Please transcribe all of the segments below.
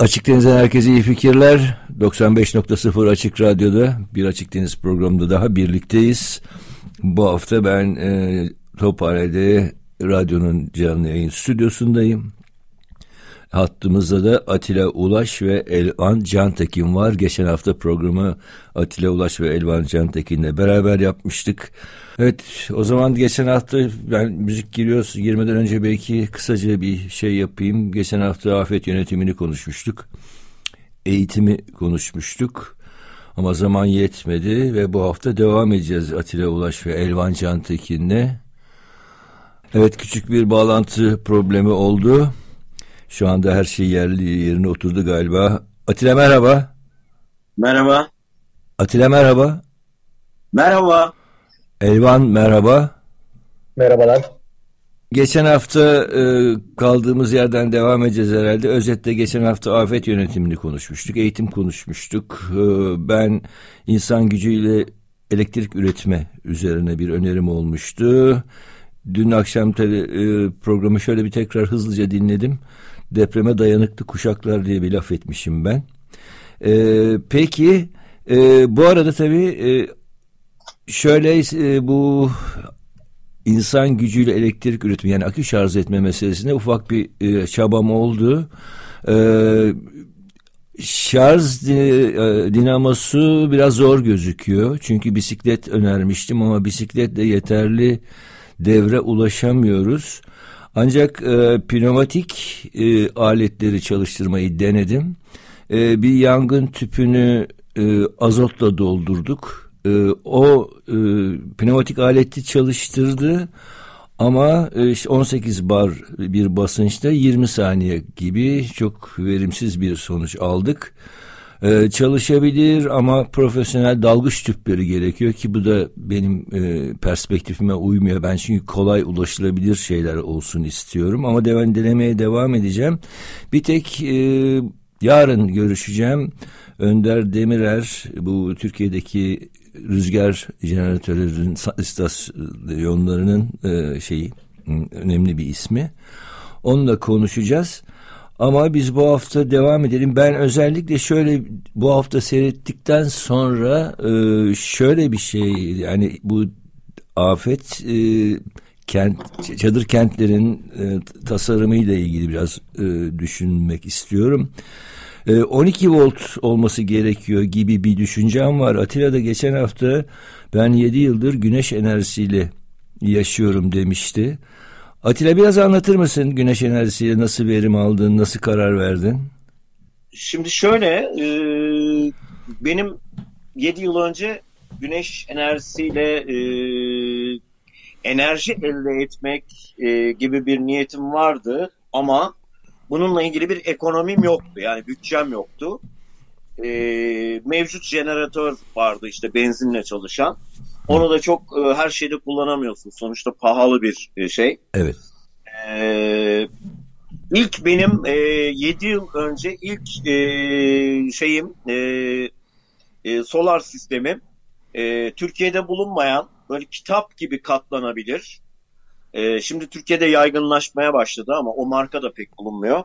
Açık Deniz'den herkese iyi fikirler. 95.0 Açık Radyo'da bir Açık Deniz programında daha birlikteyiz. Bu hafta ben e, Tophane'de radyonun canlı yayın stüdyosundayım. Hattımızda da Atilla Ulaş ve Elvan Cantekin var. Geçen hafta programı Atilla Ulaş ve Elvan Cantekin'le beraber yapmıştık. Evet o zaman geçen hafta ben müzik giriyoruz girmeden önce belki kısaca bir şey yapayım. Geçen hafta afet yönetimini konuşmuştuk. Eğitimi konuşmuştuk. Ama zaman yetmedi ve bu hafta devam edeceğiz Atilla Ulaş ve Elvan Cantekin'le. Evet küçük bir bağlantı problemi oldu. Şu anda her şey yerli yerine oturdu galiba. Atilla merhaba. Merhaba. Atilla merhaba. Merhaba. Elvan merhaba. Merhabalar. Geçen hafta e, kaldığımız yerden devam edeceğiz herhalde. Özetle geçen hafta afet yönetimini konuşmuştuk, eğitim konuşmuştuk. E, ben insan gücüyle elektrik üretme üzerine bir önerim olmuştu. Dün akşam tabii, e, programı şöyle bir tekrar hızlıca dinledim. Depreme dayanıklı kuşaklar diye bir laf etmişim ben. E, peki e, bu arada tabii e, şöyle e, bu insan gücüyle elektrik üretimi yani akü şarj etme meselesinde ufak bir e, çabam oldu. E, şarj e, dinamosu biraz zor gözüküyor. Çünkü bisiklet önermiştim ama bisikletle yeterli devre ulaşamıyoruz. Ancak e, pneumatik e, aletleri çalıştırmayı denedim. E, bir yangın tüpünü e, azotla doldurduk. E, o e, pneumatik aleti çalıştırdı. Ama e, işte 18 bar bir basınçta 20 saniye gibi çok verimsiz bir sonuç aldık. Ee, çalışabilir ama profesyonel dalgıç tüpleri gerekiyor ki bu da benim e, perspektifime uymuyor. Ben çünkü kolay ulaşılabilir şeyler olsun istiyorum ama devam denemeye devam edeceğim. Bir tek e, yarın görüşeceğim. Önder Demirer bu Türkiye'deki rüzgar jeneratörlerin istasyonlarının e, şeyi önemli bir ismi. Onunla konuşacağız. Ama biz bu hafta devam edelim. Ben özellikle şöyle bu hafta seyrettikten sonra e, şöyle bir şey yani bu afet e, kent çadır kentlerin e, tasarımıyla ilgili biraz e, düşünmek istiyorum. 12 volt olması gerekiyor gibi bir düşüncem var. Atilla da geçen hafta ben 7 yıldır güneş enerjisiyle yaşıyorum demişti. Atilla biraz anlatır mısın güneş enerjisiyle nasıl verim aldın, nasıl karar verdin? Şimdi şöyle, e, benim 7 yıl önce güneş enerjisiyle e, enerji elde etmek e, gibi bir niyetim vardı ama bununla ilgili bir ekonomim yoktu. Yani bütçem yoktu. E, mevcut jeneratör vardı işte benzinle çalışan. Onu da çok e, her şeyde kullanamıyorsun. Sonuçta pahalı bir e, şey. Evet. E, ilk benim e, 7 yıl önce ilk e, şeyim e, e, solar sistemim e, Türkiye'de bulunmayan böyle kitap gibi katlanabilir. E, şimdi Türkiye'de yaygınlaşmaya başladı ama o marka da pek bulunmuyor.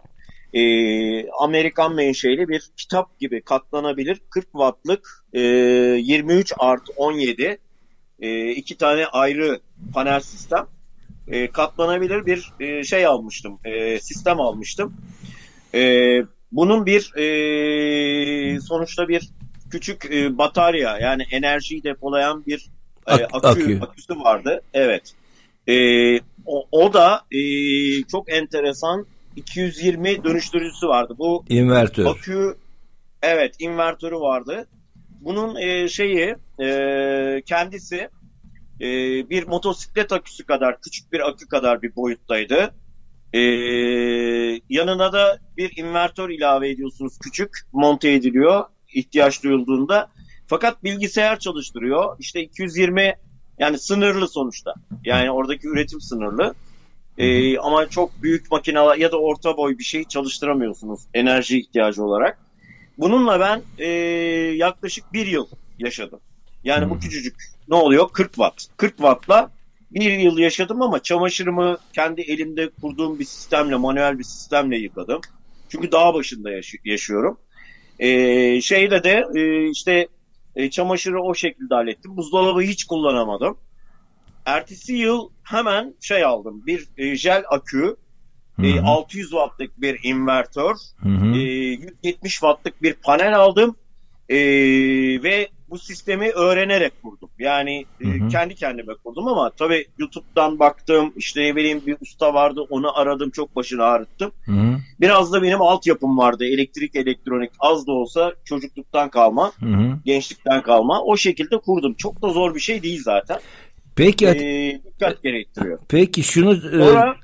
E, Amerikan menşeli bir kitap gibi katlanabilir 40 wattlık e, 23 artı 17 e, iki tane ayrı panel sistem e, katlanabilir bir e, şey almıştım, e, sistem almıştım. E, bunun bir e, sonuçta bir küçük e, batarya yani enerjiyi depolayan bir e, akü, akü aküsü vardı. Evet. E, o, o da e, çok enteresan 220 dönüştürücüsü vardı. Bu invertör. Akü evet invertörü vardı. Bunun e, şeyi e, kendisi e, bir motosiklet aküsü kadar küçük bir akü kadar bir boyuttaydı. Ee, yanına da bir invertör ilave ediyorsunuz küçük monte ediliyor ihtiyaç duyulduğunda. Fakat bilgisayar çalıştırıyor. İşte 220 yani sınırlı sonuçta. Yani oradaki üretim sınırlı. Ee, ama çok büyük makineler ya da orta boy bir şey çalıştıramıyorsunuz enerji ihtiyacı olarak. Bununla ben e, yaklaşık bir yıl yaşadım. Yani bu küçücük ne oluyor? 40 watt. 40 wattla bir yıl yaşadım ama çamaşırımı kendi elimde kurduğum bir sistemle, manuel bir sistemle yıkadım. Çünkü dağ başında yaş- yaşıyorum. Ee, şeyle de e, işte e, çamaşırı o şekilde hallettim. Buzdolabı hiç kullanamadım. Ertesi yıl hemen şey aldım. Bir e, jel akü, e, 600 wattlık bir invertör, Hı hı. e, 170 wattlık bir panel aldım. E, ve bu sistemi öğrenerek kurdum. Yani e, Hı hı. kendi kendime kurdum ama tabii YouTube'dan baktım. işte ne bileyim bir usta vardı onu aradım çok başını ağrıttım. Hı hı. Biraz da benim altyapım vardı. Elektrik, elektronik az da olsa çocukluktan kalma, Hı hı. gençlikten kalma. O şekilde kurdum. Çok da zor bir şey değil zaten. Peki Ee, dikkat gerektiriyor. peki şunu e, Sonra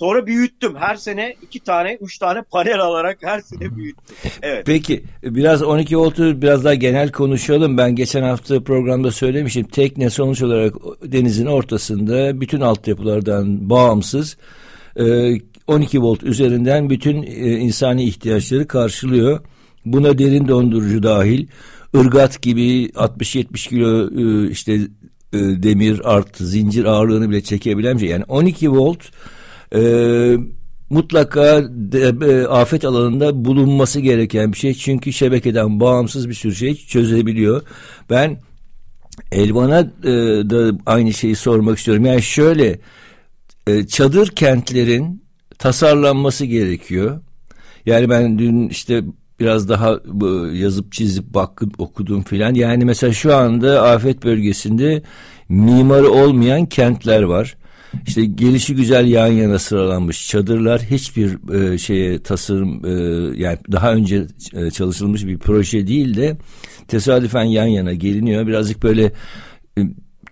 sonra büyüttüm. Her sene iki tane, üç tane panel alarak her sene büyüttüm. Evet. Peki biraz 12 voltu biraz daha genel konuşalım. Ben geçen hafta programda söylemiştim. Tekne sonuç olarak denizin ortasında bütün altyapılardan bağımsız e, 12 volt üzerinden bütün e, insani ihtiyaçları karşılıyor. Buna derin dondurucu dahil ırgat gibi 60-70 kilo e, işte e, demir artı zincir ağırlığını bile çekebilen bir şey. Yani 12 volt e, mutlaka de, e, afet alanında bulunması gereken bir şey. Çünkü şebekeden bağımsız bir sürü şey çözebiliyor. Ben Elvan'a e, da aynı şeyi sormak istiyorum. Yani şöyle e, çadır kentlerin tasarlanması gerekiyor. Yani ben dün işte biraz daha yazıp çizip bakıp okudum filan. Yani mesela şu anda afet bölgesinde mimarı olmayan kentler var. İşte gelişi güzel yan yana sıralanmış çadırlar hiçbir e, şeye tasarım e, yani daha önce e, çalışılmış bir proje değil de tesadüfen yan yana geliniyor. Birazcık böyle e,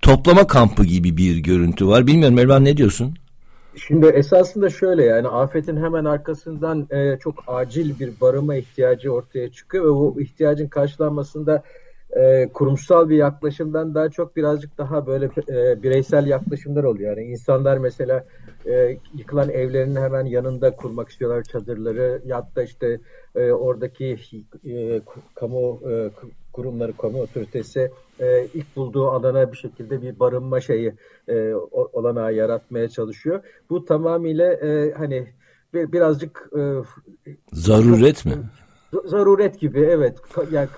toplama kampı gibi bir görüntü var. Bilmiyorum Elvan ne diyorsun? Şimdi esasında şöyle yani afetin hemen arkasından e, çok acil bir barınma ihtiyacı ortaya çıkıyor ve o ihtiyacın karşılanmasında e, kurumsal bir yaklaşımdan daha çok birazcık daha böyle e, bireysel yaklaşımlar oluyor. Yani insanlar mesela e, yıkılan evlerinin hemen yanında kurmak istiyorlar çadırları ya da işte e, oradaki e, kamu e, kurumları, kamu otoritesi e, ilk bulduğu alana bir şekilde bir barınma şeyi e, olanağı yaratmaya çalışıyor. Bu tamamıyla e, hani bir, birazcık e, zaruret mi? Zaruret gibi evet. Yani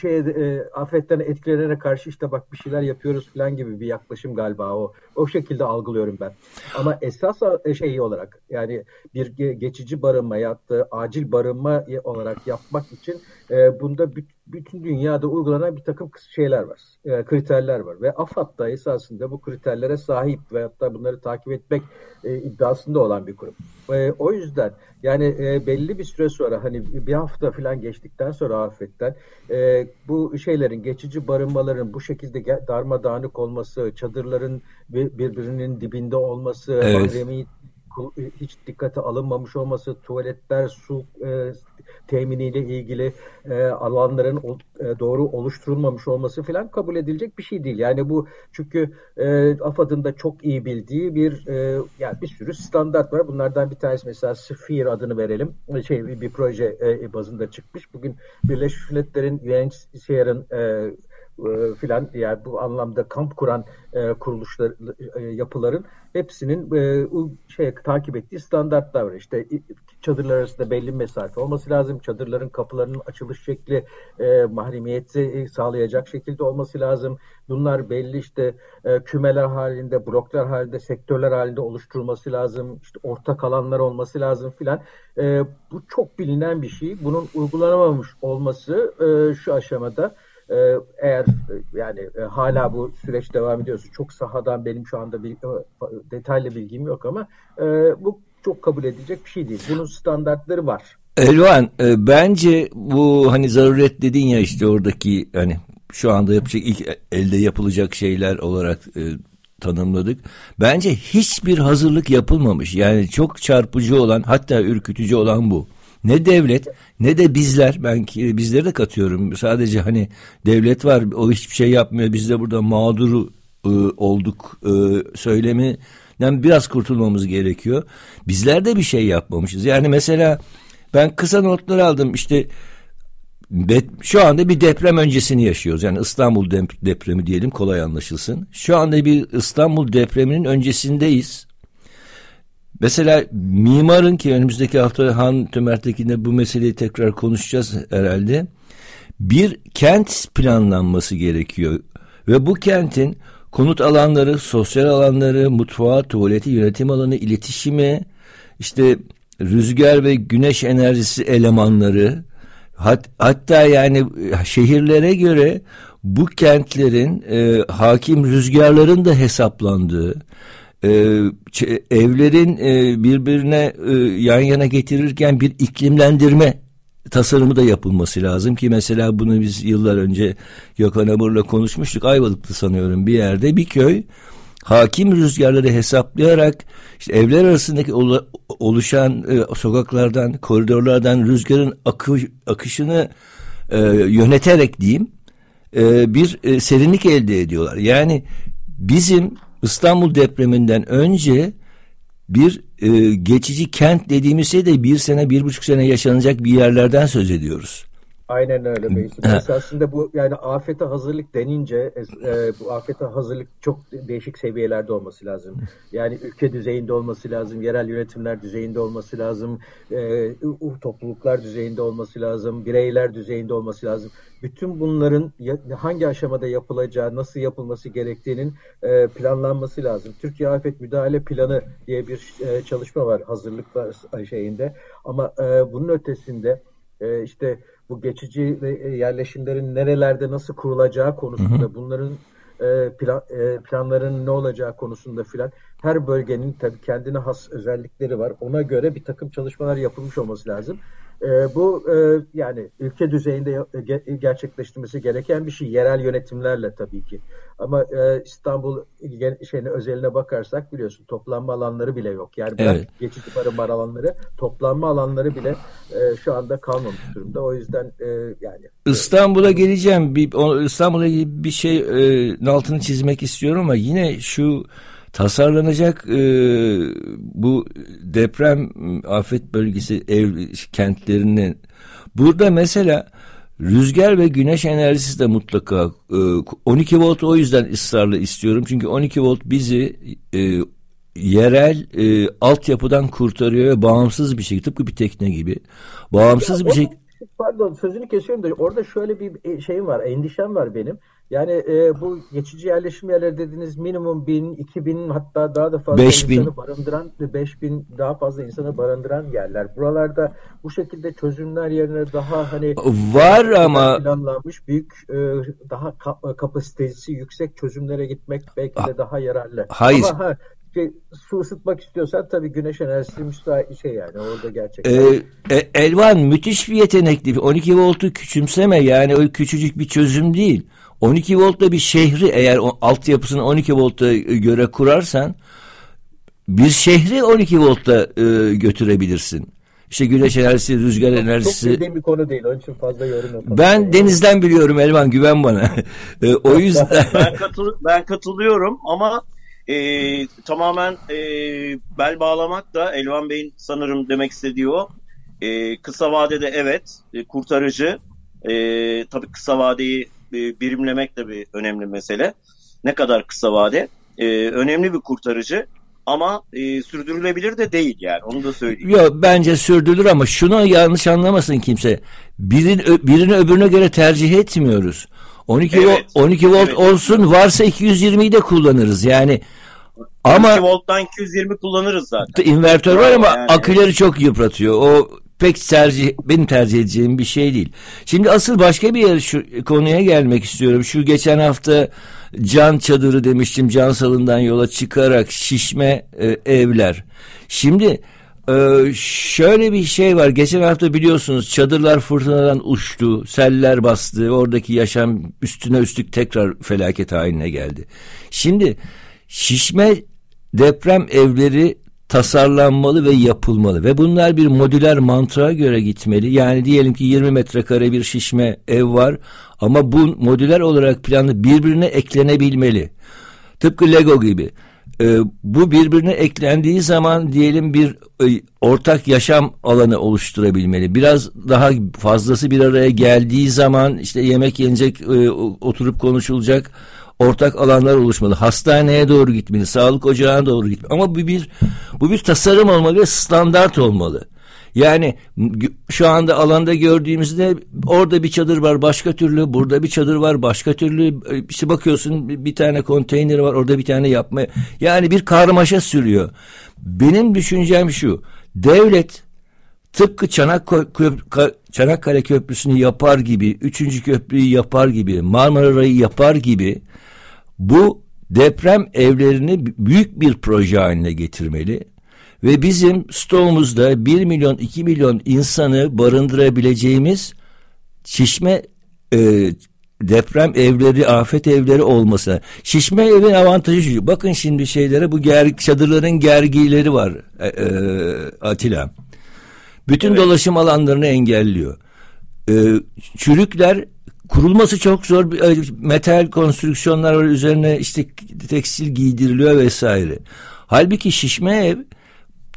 şeye e, afetten etkilenene karşı işte bak bir şeyler yapıyoruz falan gibi bir yaklaşım galiba o. O şekilde algılıyorum ben. Ama esas şey olarak yani bir geçici barınma yaptığı acil barınma olarak yapmak için e, bunda bütün dünyada uygulanan bir takım şeyler var. E, kriterler var ve AFAD da esasında bu kriterlere sahip ve hatta bunları takip etmek e, iddiasında olan bir kurum. E, o yüzden yani e, belli bir süre sonra hani bir hafta falan geçtikten sonra afetten e, bu şeylerin geçici barınmaların bu şekilde darmadağınık olması, çadırların birbirinin dibinde olması, evet. mahremi hiç dikkate alınmamış olması, tuvaletler, su e, teminiyle ilgili e, alanların o, e, doğru oluşturulmamış olması falan kabul edilecek bir şey değil. Yani bu çünkü e, AFAD'ın da çok iyi bildiği bir e, yani bir sürü standart var. Bunlardan bir tanesi mesela Sphere adını verelim. Şey bir, bir proje e, bazında çıkmış. Bugün Birleşmiş Milletler'in UNHCR'ın e, e, filan yani bu anlamda kamp kuran e, kuruluşlar e, yapıların hepsinin e, şey takip ettiği standartlar var. İşte çadırlar arasında belli mesafe olması lazım. Çadırların kapılarının açılış şekli e, mahremiyeti sağlayacak şekilde olması lazım. Bunlar belli işte e, kümeler halinde, bloklar halinde, sektörler halinde oluşturulması lazım. İşte ortak alanlar olması lazım filan. E, bu çok bilinen bir şey. Bunun uygulanamamış olması e, şu aşamada eğer yani e, hala bu süreç devam ediyorsa çok sahadan benim şu anda bir, e, detaylı bilgim yok ama e, bu çok kabul edilecek bir şey değil. Bunun standartları var. Elvan e, bence bu hani zaruret dedin ya işte oradaki hani şu anda yapacak ilk elde yapılacak şeyler olarak e, tanımladık. Bence hiçbir hazırlık yapılmamış. Yani çok çarpıcı olan hatta ürkütücü olan bu. Ne devlet ne de bizler ben bizleri de katıyorum. Sadece hani devlet var o hiçbir şey yapmıyor biz de burada mağduru e, olduk e, söyleminden biraz kurtulmamız gerekiyor. Bizler de bir şey yapmamışız. Yani mesela ben kısa notlar aldım işte şu anda bir deprem öncesini yaşıyoruz. Yani İstanbul depremi diyelim kolay anlaşılsın. Şu anda bir İstanbul depreminin öncesindeyiz. Mesela mimarın ki önümüzdeki hafta Han Tümertekin'le bu meseleyi tekrar konuşacağız herhalde. Bir kent planlanması gerekiyor. Ve bu kentin konut alanları, sosyal alanları, mutfağı, tuvaleti, yönetim alanı, iletişimi, işte rüzgar ve güneş enerjisi elemanları, hat, hatta yani şehirlere göre bu kentlerin e, hakim rüzgarların da hesaplandığı, e, evlerin e, birbirine e, yan yana getirirken bir iklimlendirme tasarımı da yapılması lazım ki mesela bunu biz yıllar önce Gökhan Amur'la konuşmuştuk. Ayvalık'ta sanıyorum bir yerde bir köy hakim rüzgarları hesaplayarak işte evler arasındaki oluşan e, sokaklardan, koridorlardan rüzgarın akı, akışını e, yöneterek diyeyim e, bir e, serinlik elde ediyorlar. Yani bizim İstanbul depreminden önce bir e, geçici kent dediğimiz şey de bir sene, bir buçuk sene yaşanacak bir yerlerden söz ediyoruz. Aynen öyle Beysin. Esasında bu yani afete hazırlık denince e, bu afete hazırlık çok değişik seviyelerde olması lazım. Yani ülke düzeyinde olması lazım, yerel yönetimler düzeyinde olması lazım, e, topluluklar düzeyinde olması lazım, bireyler düzeyinde olması lazım. Bütün bunların hangi aşamada yapılacağı, nasıl yapılması gerektiğinin e, planlanması lazım. Türkiye Afet Müdahale Planı diye bir e, çalışma var hazırlıklar şeyinde. Ama e, bunun ötesinde e, işte bu geçici e, yerleşimlerin nerelerde nasıl kurulacağı konusunda hı hı. bunların e, plan, e, planların ne olacağı konusunda filan her bölgenin tabii kendine has özellikleri var. Ona göre bir takım çalışmalar yapılmış olması lazım. E, bu e, yani ülke düzeyinde ge, gerçekleştirmesi gereken bir şey. Yerel yönetimlerle tabii ki. Ama e, İstanbul şeyine özeline bakarsak biliyorsun toplanma alanları bile yok. Yani evet. geçici barınma alanları, toplanma alanları bile e, şu anda kalmamış durumda. O yüzden e, yani İstanbul'a geleceğim. Bir İstanbul'a bir şey e, altını çizmek istiyorum ama yine şu tasarlanacak e, bu deprem afet bölgesi ev kentlerinin burada mesela rüzgar ve güneş enerjisi de mutlaka e, 12 volt o yüzden ısrarla istiyorum. Çünkü 12 volt bizi e, yerel e, altyapıdan kurtarıyor ve bağımsız bir şey. Tıpkı bir tekne gibi. Bağımsız ya, bir şey pardon sözünü kesiyorum da orada şöyle bir şey var endişem var benim yani e, bu geçici yerleşim yerleri dediğiniz minimum bin, iki bin hatta daha da fazla beş insanı bin. barındıran, beş bin daha fazla insanı barındıran yerler. Buralarda bu şekilde çözümler yerine daha hani var ama planlanmış büyük e, daha kapasitesi yüksek çözümlere gitmek belki de daha yararlı. Hayır. Ama ha, şey, su ısıtmak istiyorsan tabii güneş enerjisi müsait şey yani orada gerçekten. Ee, e, Elvan müthiş bir yetenekli. 12 voltu küçümseme yani o küçücük bir çözüm değil. 12 voltla bir şehri eğer o, altyapısını 12 volta göre kurarsan bir şehri 12 volta e, götürebilirsin. İşte güneş enerjisi, rüzgar çok, enerjisi. Çok bildiğim bir konu değil. Onun için fazla yorum yapamam. Ben denizden biliyorum Elvan güven bana. e, o yüzden. ben, katıl ben katılıyorum ama e, tamamen e, bel bağlamak da Elvan Bey'in sanırım demek istediği o. E, kısa vadede evet e, kurtarıcı. E, tabii kısa vadeyi e, birimlemek de bir önemli mesele. Ne kadar kısa vade. E, önemli bir kurtarıcı ama e, sürdürülebilir de değil yani onu da söyleyeyim. Yok bence sürdürülür ama şunu yanlış anlamasın kimse. Birin, birini öbürüne göre tercih etmiyoruz. 12 evet, volt 12 volt evet, olsun varsa 220'yi de kullanırız. Yani ama 12 volttan 220 kullanırız zaten. İnvertör var ama yani. aküleri çok yıpratıyor. O pek tercih benim tercih edeceğim bir şey değil. Şimdi asıl başka bir yer şu konuya gelmek istiyorum. Şu geçen hafta can çadırı demiştim. Can salından yola çıkarak şişme e, evler. Şimdi e, şöyle bir şey var. Geçen hafta biliyorsunuz çadırlar fırtınadan uçtu. Seller bastı. Oradaki yaşam üstüne üstlük tekrar felaket haline geldi. Şimdi şişme deprem evleri tasarlanmalı ve yapılmalı ve bunlar bir modüler mantığa göre gitmeli. Yani diyelim ki 20 metrekare bir şişme ev var ama bu modüler olarak planlı birbirine eklenebilmeli. Tıpkı Lego gibi. Ee, bu birbirine eklendiği zaman diyelim bir e, ortak yaşam alanı oluşturabilmeli. Biraz daha fazlası bir araya geldiği zaman işte yemek yenecek, e, oturup konuşulacak ortak alanlar oluşmalı. Hastaneye doğru gitmeli, sağlık ocağına doğru gitmeli. Ama bu bir bu bir tasarım olmalı ve standart olmalı. Yani şu anda alanda gördüğümüzde orada bir çadır var başka türlü, burada bir çadır var başka türlü. İşte bakıyorsun bir tane konteyner var orada bir tane yapma. Yani bir karmaşa sürüyor. Benim düşüncem şu. Devlet tıpkı Çanakkale Köprüsü'nü yapar gibi, üçüncü köprüyü yapar gibi, Marmara'yı yapar gibi bu deprem evlerini büyük bir proje haline getirmeli ve bizim stoğumuzda 1 milyon 2 milyon insanı barındırabileceğimiz şişme e, deprem evleri, afet evleri olmasına. Şişme evin avantajı şu. Bakın şimdi şeylere bu ger, çadırların gergileri var e, e, Atilla. Bütün evet. dolaşım alanlarını engelliyor. E, çürükler kurulması çok zor. Metal konstrüksiyonlar var üzerine işte tekstil giydiriliyor vesaire. Halbuki şişme ev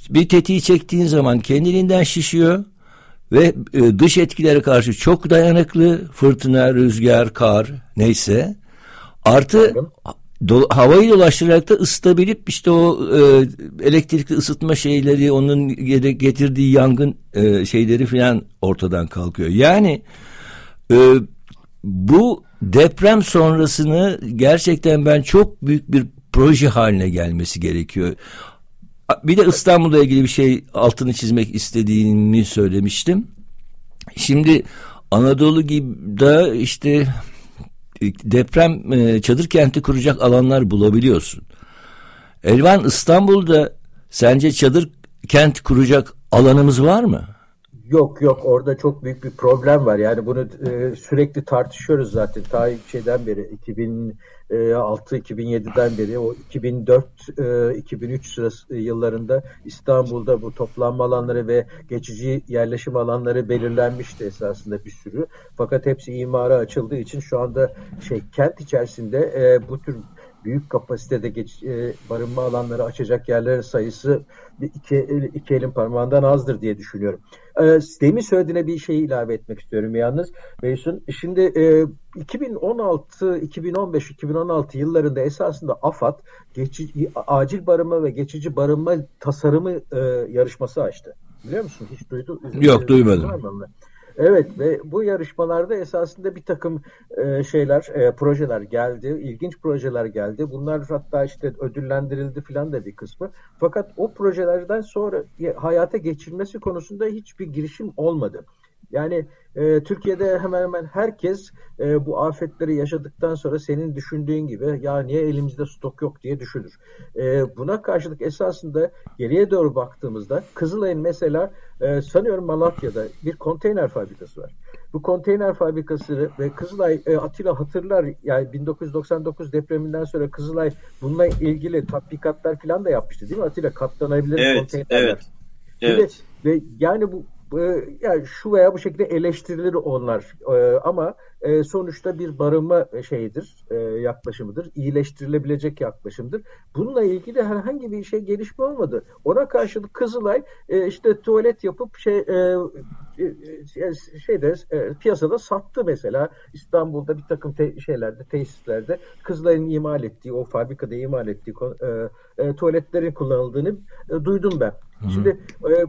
bir tetiği çektiğin zaman kendiliğinden şişiyor ve e, dış etkilere karşı çok dayanıklı fırtına, rüzgar, kar neyse artı do, havayı dolaştırarak da ısıtabilip işte o e, elektrikli ısıtma şeyleri onun getirdiği yangın e, şeyleri filan ortadan kalkıyor. Yani e, bu deprem sonrasını gerçekten ben çok büyük bir proje haline gelmesi gerekiyor. Bir de İstanbul'la ilgili bir şey altını çizmek istediğimi söylemiştim. Şimdi Anadolu gibi de işte deprem e, çadır kenti kuracak alanlar bulabiliyorsun. Elvan İstanbul'da sence çadır kent kuracak alanımız var mı? Yok yok orada çok büyük bir problem var. Yani bunu e, sürekli tartışıyoruz zaten. Ta şeyden beri 2006-2007'den e, beri o 2004-2003 e, sırası e, yıllarında İstanbul'da bu toplanma alanları ve geçici yerleşim alanları belirlenmişti esasında bir sürü. Fakat hepsi imara açıldığı için şu anda şey kent içerisinde bu tür büyük kapasitede geç, barınma alanları açacak yerlerin sayısı iki, iki elin parmağından azdır diye düşünüyorum. E, demin söylediğine bir şey ilave etmek istiyorum yalnız. Beysun, şimdi e, 2016, 2015, 2016 yıllarında esasında AFAD geçici, acil barınma ve geçici barınma tasarımı e, yarışması açtı. Biliyor musun? Hiç duydu? Yok duymadım. Evet ve bu yarışmalarda esasında bir takım e, şeyler, e, projeler geldi. ilginç projeler geldi. Bunlar hatta işte ödüllendirildi filan da bir kısmı. Fakat o projelerden sonra hayata geçirmesi konusunda hiçbir girişim olmadı. Yani e, Türkiye'de hemen hemen herkes e, bu afetleri yaşadıktan sonra senin düşündüğün gibi ya niye elimizde stok yok diye düşünür. E, buna karşılık esasında geriye doğru baktığımızda Kızılay'ın mesela e, sanıyorum Malatya'da bir konteyner fabrikası var. Bu konteyner fabrikası ve Kızılay e, Atilla hatırlar yani 1999 depreminden sonra Kızılay bununla ilgili tatbikatlar falan da yapmıştı değil mi Atilla? Katlanabilir evet, konteynerler. Evet. Evet. Ve yani bu yani şu veya bu şekilde eleştirilir onlar ee, ama e, sonuçta bir barınma şeyidir, e, yaklaşımıdır, iyileştirilebilecek yaklaşımdır. Bununla ilgili herhangi bir şey gelişme olmadı. Ona karşılık Kızılay e, işte tuvalet yapıp şey şeyde piyasada sattı mesela İstanbul'da bir takım te- şeylerde tesislerde Kızılay'ın imal ettiği o fabrikada imal ettiği tuvaletlerin kullanıldığını duydum ben. Hı-hı. Şimdi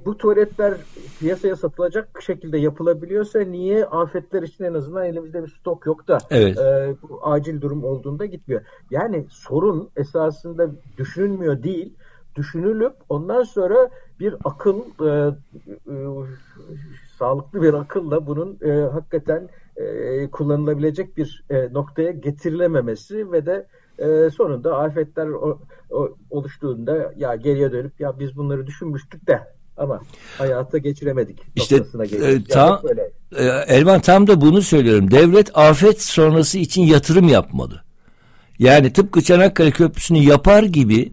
bu tuvaletler piyasaya satılacak şekilde yapılabiliyorsa niye afetler için en azından elimizde elimizde bir stok yok da evet. e, bu acil durum olduğunda gitmiyor. Yani sorun esasında düşünülmüyor değil, düşünülüp ondan sonra bir akıl e, e, sağlıklı bir akılla bunun e, hakikaten e, kullanılabilecek bir e, noktaya getirilememesi ve de e, sonunda afetler o, o, oluştuğunda ya geriye dönüp ya biz bunları düşünmüştük de ama hayata geçiremedik. İşte e, tam, e, Elvan tam da bunu söylüyorum. Devlet afet sonrası için yatırım yapmalı. Yani tıpkı Çanakkale Köprüsü'nü yapar gibi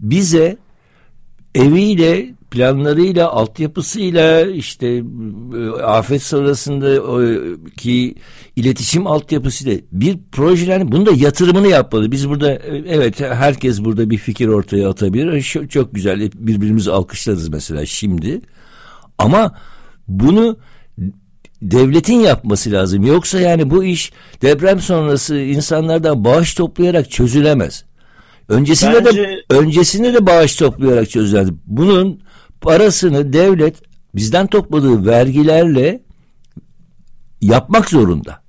bize eviyle, planlarıyla, altyapısıyla işte e, afet sırasındaki iletişim altyapısıyla bir projeler bunu da yatırımını yapmalı. Biz burada e, evet herkes burada bir fikir ortaya atabilir. Çok, çok güzel birbirimizi alkışlarız mesela şimdi. Ama bunu devletin yapması lazım. Yoksa yani bu iş deprem sonrası insanlardan bağış toplayarak çözülemez. Öncesinde Bence... de öncesinde de bağış toplayarak çözülemez. Bunun parasını devlet bizden topladığı vergilerle yapmak zorunda.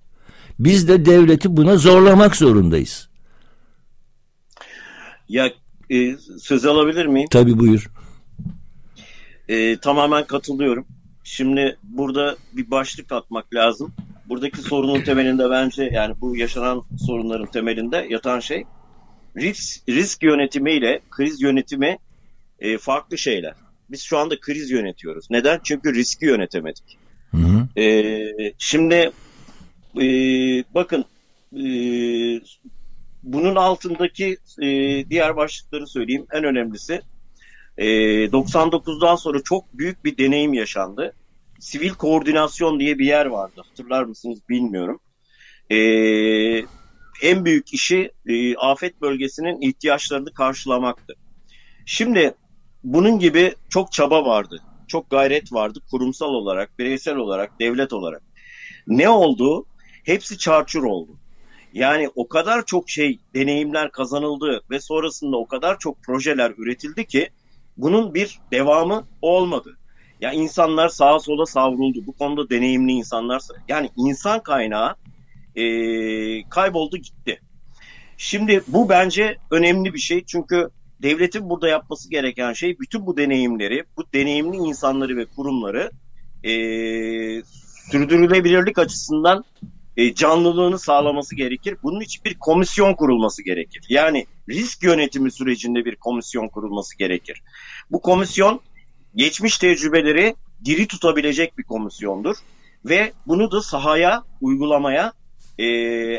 Biz de devleti buna zorlamak zorundayız. Ya e, söz alabilir miyim? Tabii buyur. E, tamamen katılıyorum. Şimdi burada bir başlık atmak lazım. Buradaki sorunun temelinde bence yani bu yaşanan sorunların temelinde yatan şey risk, risk yönetimi ile kriz yönetimi e, farklı şeyler. Biz şu anda kriz yönetiyoruz. Neden? Çünkü riski yönetemedik. Hı hı. E, şimdi e, bakın e, bunun altındaki e, diğer başlıkları söyleyeyim. En önemlisi e, 99'dan sonra çok büyük bir deneyim yaşandı. Sivil koordinasyon diye bir yer vardı. Hatırlar mısınız bilmiyorum. E, en büyük işi e, afet bölgesinin ihtiyaçlarını karşılamaktı. Şimdi bunun gibi çok çaba vardı. Çok gayret vardı kurumsal olarak, bireysel olarak, devlet olarak. Ne oldu? Hepsi çarçur oldu. Yani o kadar çok şey, deneyimler kazanıldı ve sonrasında o kadar çok projeler üretildi ki bunun bir devamı olmadı. Ya insanlar sağa sola savruldu. Bu konuda deneyimli insanlar. Yani insan kaynağı e, kayboldu gitti. Şimdi bu bence önemli bir şey. Çünkü devletin burada yapması gereken şey bütün bu deneyimleri, bu deneyimli insanları ve kurumları e, sürdürülebilirlik açısından e, canlılığını sağlaması gerekir. Bunun için bir komisyon kurulması gerekir. Yani risk yönetimi sürecinde bir komisyon kurulması gerekir. Bu komisyon geçmiş tecrübeleri diri tutabilecek bir komisyondur. Ve bunu da sahaya, uygulamaya e,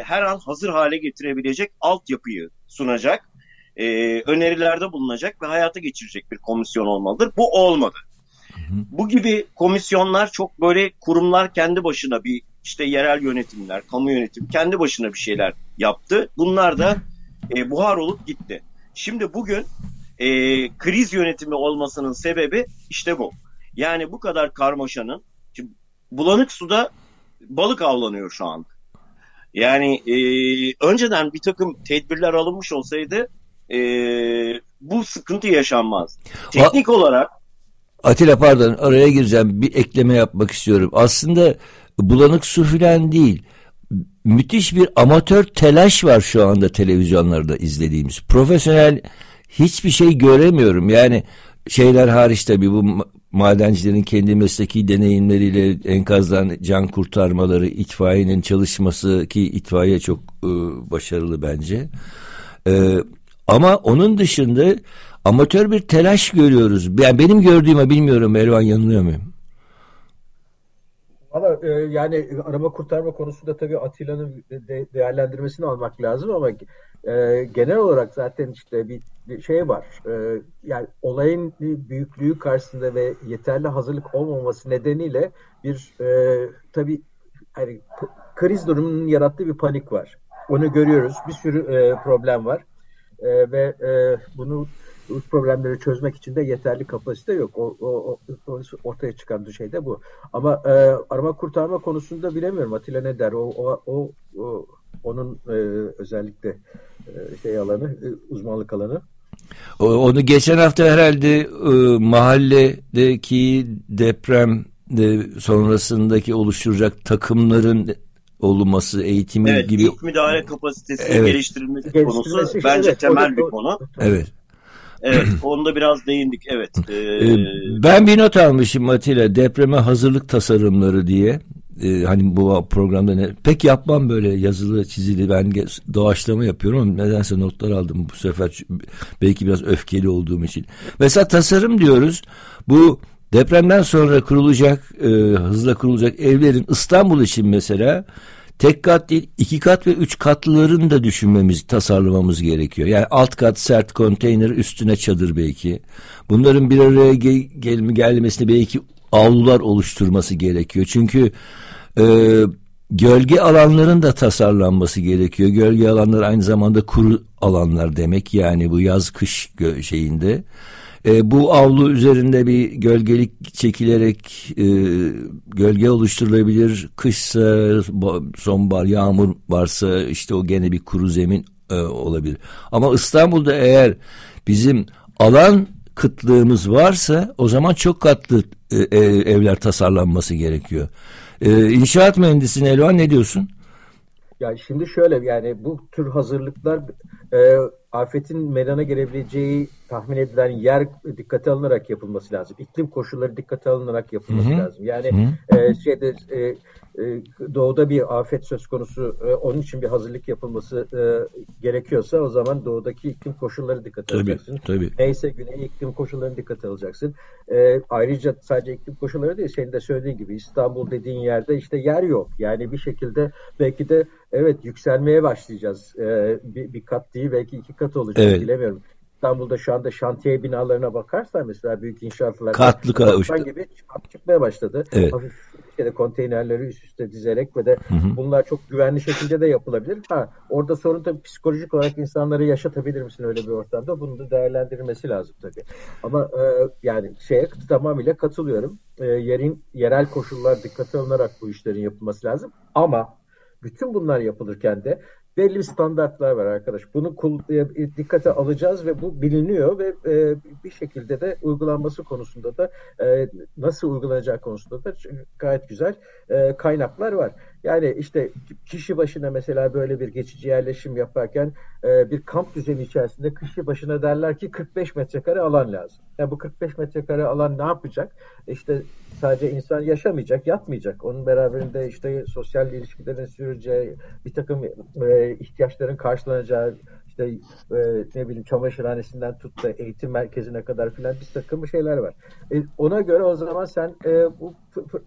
her an hazır hale getirebilecek altyapıyı sunacak, e, önerilerde bulunacak ve hayata geçirecek bir komisyon olmalıdır. Bu olmadı. Bu gibi komisyonlar çok böyle kurumlar kendi başına bir işte yerel yönetimler, kamu yönetimi kendi başına bir şeyler yaptı. Bunlar da e, buhar olup gitti. Şimdi bugün e, kriz yönetimi olmasının sebebi işte bu. Yani bu kadar karmaşanın şimdi bulanık suda balık avlanıyor şu anda. Yani e, önceden bir takım tedbirler alınmış olsaydı e, bu sıkıntı yaşanmaz. Teknik A olarak Atilla pardon araya gireceğim bir ekleme yapmak istiyorum. Aslında bulanık su filan değil. Müthiş bir amatör telaş var şu anda televizyonlarda izlediğimiz. Profesyonel hiçbir şey göremiyorum. Yani şeyler hariç tabii bu madencilerin kendi mesleki deneyimleriyle enkazdan can kurtarmaları, itfaiyenin çalışması ki itfaiye çok e, başarılı bence. E, ama onun dışında amatör bir telaş görüyoruz. Yani benim gördüğüme bilmiyorum Elvan yanılıyor muyum? Ama e, yani arama kurtarma konusunda tabii Atilla'nın de, değerlendirmesini almak lazım ama e, genel olarak zaten işte bir, bir şey var. E, yani olayın büyüklüğü karşısında ve yeterli hazırlık olmaması nedeniyle bir e, tabii hani kriz durumunun yarattığı bir panik var. Onu görüyoruz. Bir sürü e, problem var. E, ve e, bunu bu problemleri çözmek için de yeterli kapasite yok. O, o, o ortaya çıkan şey de bu. Ama e, arama kurtarma konusunda bilemiyorum. Atilla ne der? O, o, o, o onun e, özellikle e, şey alanı, e, uzmanlık alanı. Onu geçen hafta herhalde e, mahalledeki deprem de sonrasındaki oluşturacak takımların olması, eğitimi evet, gibi. ilk müdahale kapasitesi evet. geliştirilmesi konusu bence evet, temel o, bir konu. Evet. Evet, onda biraz değindik. Evet. Ee... Ben bir not almışım Atilla, depreme hazırlık tasarımları diye. Ee, hani bu programda ne pek yapmam böyle yazılı çizili ben doğaçlama yapıyorum ama nedense notlar aldım bu sefer belki biraz öfkeli olduğum için. Mesela tasarım diyoruz. Bu depremden sonra kurulacak e, hızla kurulacak evlerin İstanbul için mesela tek kat değil iki kat ve üç katlıların da düşünmemiz, tasarlamamız gerekiyor. Yani alt kat sert konteyner üstüne çadır belki. Bunların bir araya gel gel gelmesine belki avlular oluşturması gerekiyor. Çünkü e, gölge alanların da tasarlanması gerekiyor. Gölge alanlar aynı zamanda kuru alanlar demek. Yani bu yaz kış şeyinde. E, bu avlu üzerinde bir gölgelik çekilerek e, gölge oluşturulabilir. Kışsa sonbahar yağmur varsa işte o gene bir kuru zemin e, olabilir. Ama İstanbul'da eğer bizim alan kıtlığımız varsa o zaman çok katlı e, e, evler tasarlanması gerekiyor. E, inşaat mühendisine Elvan ne diyorsun? Yani şimdi şöyle yani bu tür hazırlıklar e, afetin meydana gelebileceği tahmin edilen yer dikkate alınarak yapılması lazım. İklim koşulları dikkate alınarak yapılması Hı-hı. lazım. Yani Hı-hı. e, şeyde e, doğuda bir afet söz konusu e, onun için bir hazırlık yapılması e, gerekiyorsa o zaman doğudaki iklim koşulları dikkate tabii, alacaksın. Tabii. Neyse güney iklim koşullarını dikkate alacaksın. E, ayrıca sadece iklim koşulları değil senin de söylediğin gibi İstanbul dediğin yerde işte yer yok. Yani bir şekilde belki de evet yükselmeye başlayacağız. E, bir, bir kat değil belki iki kat olacak evet. bilemiyorum. İstanbul'da şu anda şantiye binalarına bakarsan mesela büyük inşaatlar katlı katlı gibi çıkmaya başladı. Evet. Hafif işte konteynerleri üst üste dizerek ve de hı hı. bunlar çok güvenli şekilde de yapılabilir. Ha, orada sorun tabii psikolojik olarak insanları yaşatabilir misin öyle bir ortamda? Bunu da değerlendirilmesi lazım tabii. Ama e, yani şeye tamamıyla katılıyorum. E, yerin yerel koşullar dikkate alınarak bu işlerin yapılması lazım. Ama bütün bunlar yapılırken de belli bir standartlar var arkadaş. Bunu kul, e, dikkate alacağız ve bu biliniyor ve e, bir şekilde de uygulanması konusunda da e, nasıl uygulanacağı konusunda da gayet güzel e, kaynaklar var. Yani işte kişi başına mesela böyle bir geçici yerleşim yaparken e, bir kamp düzeni içerisinde kişi başına derler ki 45 metrekare alan lazım. Yani bu 45 metrekare alan ne yapacak? İşte sadece insan yaşamayacak, yatmayacak. Onun beraberinde işte sosyal ilişkilerin süreceği, bir takım e, ihtiyaçların karşılanacağı, işte e, ne bileyim çamaşırhanesinden tut da eğitim merkezine kadar filan bir takım şeyler var. E, ona göre o zaman sen e, bu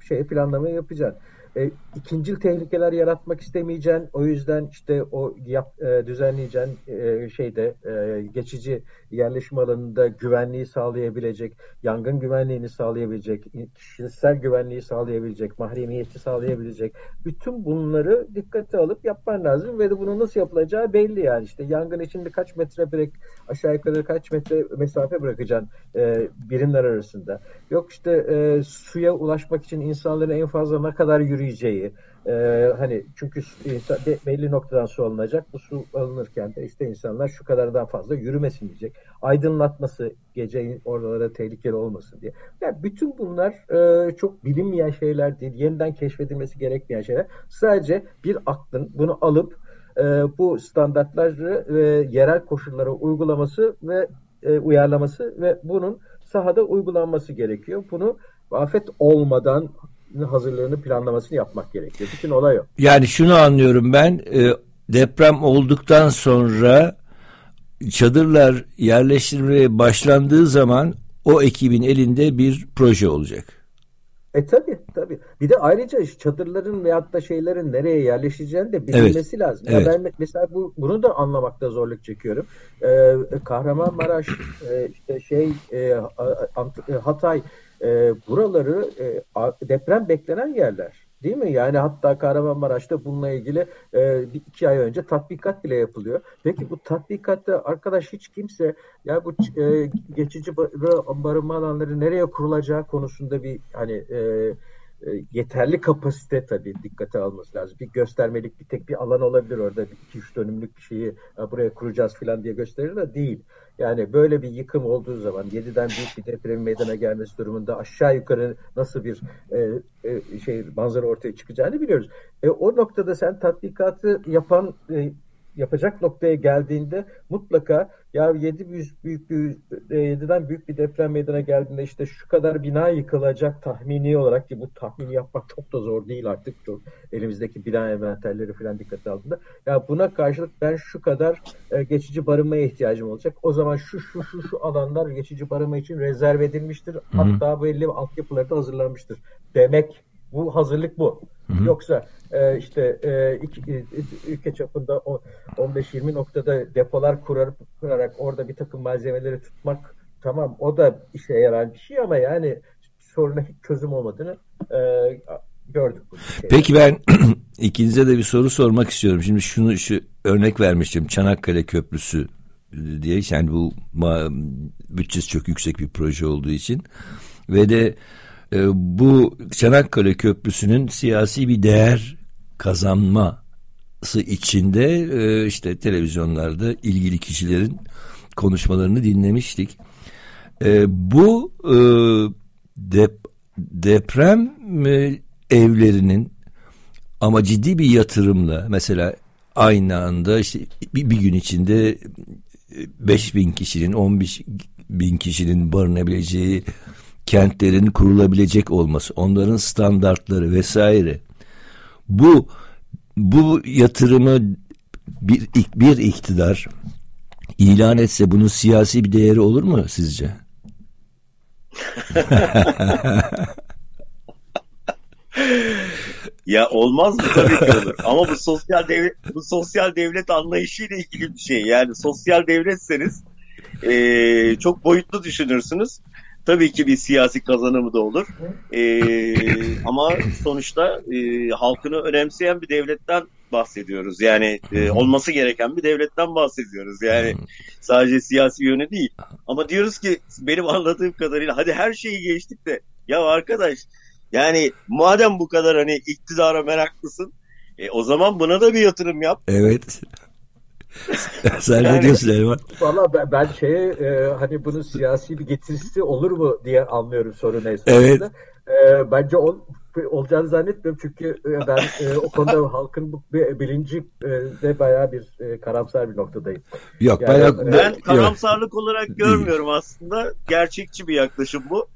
şey planlamayı yapacaksın e, ikincil tehlikeler yaratmak istemeyeceksin. O yüzden işte o yap, e, düzenleyeceğin e, şeyde e, geçici yerleşim alanında güvenliği sağlayabilecek, yangın güvenliğini sağlayabilecek, kişisel güvenliği sağlayabilecek, mahremiyeti sağlayabilecek bütün bunları dikkate alıp yapman lazım ve de bunu nasıl yapılacağı belli yani işte yangın için kaç metre bırak aşağı yukarı kaç metre mesafe bırakacaksın e, birimler arasında. Yok işte e, suya ulaşmak için insanların en fazla ne kadar yürüyeceği, e, hani çünkü insan, belli noktadan su alınacak. Bu su alınırken de işte insanlar şu kadardan fazla yürümesin diyecek. Aydınlatması gece oralara tehlikeli olmasın diye. Yani bütün bunlar e, çok bilinmeyen şeyler değil. Yeniden keşfedilmesi gerekmeyen şeyler. Sadece bir aklın bunu alıp e, bu standartları e, yerel koşullara uygulaması ve e, uyarlaması ve bunun sahada uygulanması gerekiyor. Bunu afet olmadan hazırlığını planlamasını yapmak gerekiyor. Bütün olay o. Yani şunu anlıyorum ben e, deprem olduktan sonra çadırlar yerleştirmeye başlandığı zaman o ekibin elinde bir proje olacak. E tabi tabi. Bir de ayrıca çadırların veyahut da şeylerin nereye yerleşeceğini de bilinmesi evet. lazım. Evet. Ya ben mesela bu, bunu da anlamakta zorluk çekiyorum. Ee, Kahramanmaraş, e, işte şey, e, Hatay e, buraları e, deprem beklenen yerler. Değil mi? Yani hatta Kahramanmaraş'ta bununla ilgili e, bir iki ay önce tatbikat bile yapılıyor. Peki bu tatbikatta arkadaş hiç kimse ya bu e, geçici barınma alanları nereye kurulacağı konusunda bir hani e, e, yeterli kapasite tabii dikkate alması lazım. Bir göstermelik bir tek bir alan olabilir orada. Bir iki üç dönümlük bir şeyi buraya kuracağız falan diye gösterir de değil. Yani böyle bir yıkım olduğu zaman 7'den büyük bir deprem meydana gelmesi durumunda aşağı yukarı nasıl bir e, e, şey manzara ortaya çıkacağını biliyoruz. E, o noktada sen tatbikatı yapan e, yapacak noktaya geldiğinde mutlaka ya 7 büyük, büyük 7'den büyük bir deprem meydana geldiğinde işte şu kadar bina yıkılacak tahmini olarak ki bu tahmini yapmak çok da zor değil artık çok elimizdeki bina envanterleri falan dikkate altında. Ya buna karşılık ben şu kadar e, geçici barınmaya ihtiyacım olacak. O zaman şu şu şu şu alanlar geçici barınma için rezerv edilmiştir. Hı-hı. Hatta belli altyapıları da hazırlanmıştır. Demek Bu hazırlık bu. Hı hı. Yoksa e, işte e, iki, e, ülke çapında 15-20 noktada depolar kurarak, kurarak orada bir takım malzemeleri tutmak tamam o da işe yarar bir şey ama yani soruna hiç çözüm olmadığını e, gördük. Peki ben ikinize de bir soru sormak istiyorum. Şimdi şunu şu örnek vermiştim Çanakkale Köprüsü diye yani bu bütçesi çok yüksek bir proje olduğu için ve de e, bu Çanakkale Köprüsü'nün siyasi bir değer kazanması içinde e, işte televizyonlarda ilgili kişilerin konuşmalarını dinlemiştik. E, bu e, dep deprem e, evlerinin ama ciddi bir yatırımla mesela aynı anda işte bir, gün içinde 5 bin kişinin 15 bin kişinin barınabileceği kentlerin kurulabilecek olması, onların standartları vesaire. Bu bu yatırımı bir bir iktidar ilan etse bunun siyasi bir değeri olur mu sizce? ya olmaz mı tabii ki olur. Ama bu sosyal devlet bu sosyal devlet anlayışıyla ilgili bir şey. Yani sosyal devletseniz e, çok boyutlu düşünürsünüz. Tabii ki bir siyasi kazanımı da olur. E, ama sonuçta e, halkını önemseyen bir devletten bahsediyoruz. Yani e, olması gereken bir devletten bahsediyoruz. Yani sadece siyasi yönü değil. Ama diyoruz ki benim anladığım kadarıyla hadi her şeyi geçtik de ya arkadaş yani madem bu kadar hani iktidara meraklısın e, o zaman buna da bir yatırım yap. Evet. Sen yani, ne diyorsun Elvan? Valla ben, ben şeye e, hani bunun siyasi bir getirisi olur mu diye anlıyorum sorun neyse. Evet. E, bence ol, olacağını zannetmiyorum çünkü e, ben e, o konuda halkın bu bilinci e, de bayağı bir e, karamsar bir noktadayım. Yok yani, bayağı, ben karamsarlık yok. olarak görmüyorum aslında. Gerçekçi bir yaklaşım bu.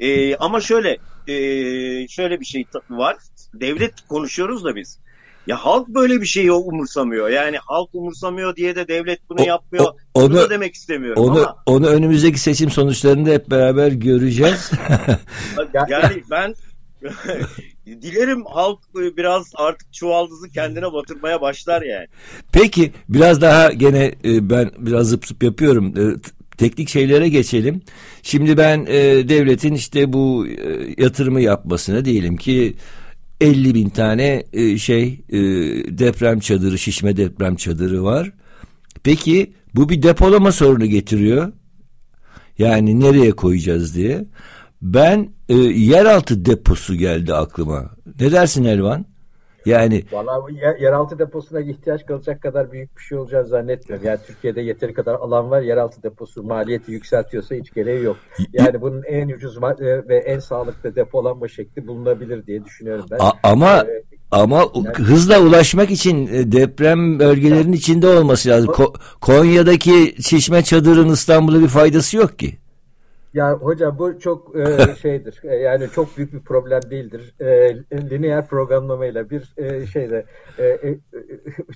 E, ama şöyle e, şöyle bir şey var. Devlet konuşuyoruz da biz. Ya halk böyle bir şeyi umursamıyor. Yani halk umursamıyor diye de devlet bunu o, yapmıyor. O, onu, bunu da demek istemiyorum onu, ama. Onu önümüzdeki seçim sonuçlarında hep beraber göreceğiz. yani ben dilerim halk biraz artık çuvaldızı kendine batırmaya başlar yani. Peki biraz daha gene e, ben biraz zıp zıp yapıyorum. E, teknik şeylere geçelim. Şimdi ben e, devletin işte bu yatırımı yapmasına diyelim ki 50 bin tane e, şey e, deprem çadırı, şişme deprem çadırı var. Peki bu bir depolama sorunu getiriyor. Yani nereye koyacağız diye. Ben e, yeraltı deposu geldi aklıma. Ne dersin Elvan? Yani Vallahi yer, yeraltı deposuna ihtiyaç kalacak kadar büyük bir şey olacağını zannetmiyorum. Yani Türkiye'de yeteri kadar alan var. Yeraltı deposu maliyeti yükseltiyorsa hiç gereği yok. Yani bunun en ucuz e, ve en sağlıklı depolanma şekli bulunabilir diye düşünüyorum ben. A- ama ee, ama yani, hızla ulaşmak için e, deprem bölgelerinin içinde olması lazım. Ko- Konya'daki şişme çadırın İstanbul'a bir faydası yok ki. Ya hocam bu çok e, şeydir. E, yani çok büyük bir problem değildir. E, lineer programlamayla bir e, şeyde e, e,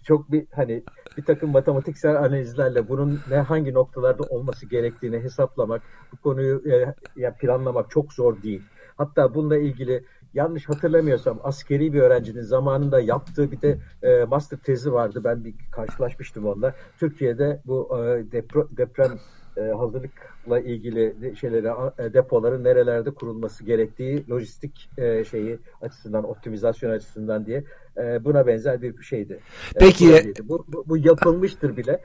çok bir hani bir takım matematiksel analizlerle bunun ne hangi noktalarda olması gerektiğini hesaplamak, bu konuyu e, ya planlamak çok zor değil. Hatta bununla ilgili yanlış hatırlamıyorsam askeri bir öğrencinin zamanında yaptığı bir de e, master tezi vardı. Ben bir karşılaşmıştım onunla. Türkiye'de bu e, depro, deprem e, hazırlıkla ilgili şeyleri e, depoların nerelerde kurulması gerektiği lojistik e, şeyi açısından optimizasyon açısından diye e, buna benzer bir şeydi. Peki e, bu, bu, bu yapılmıştır bile.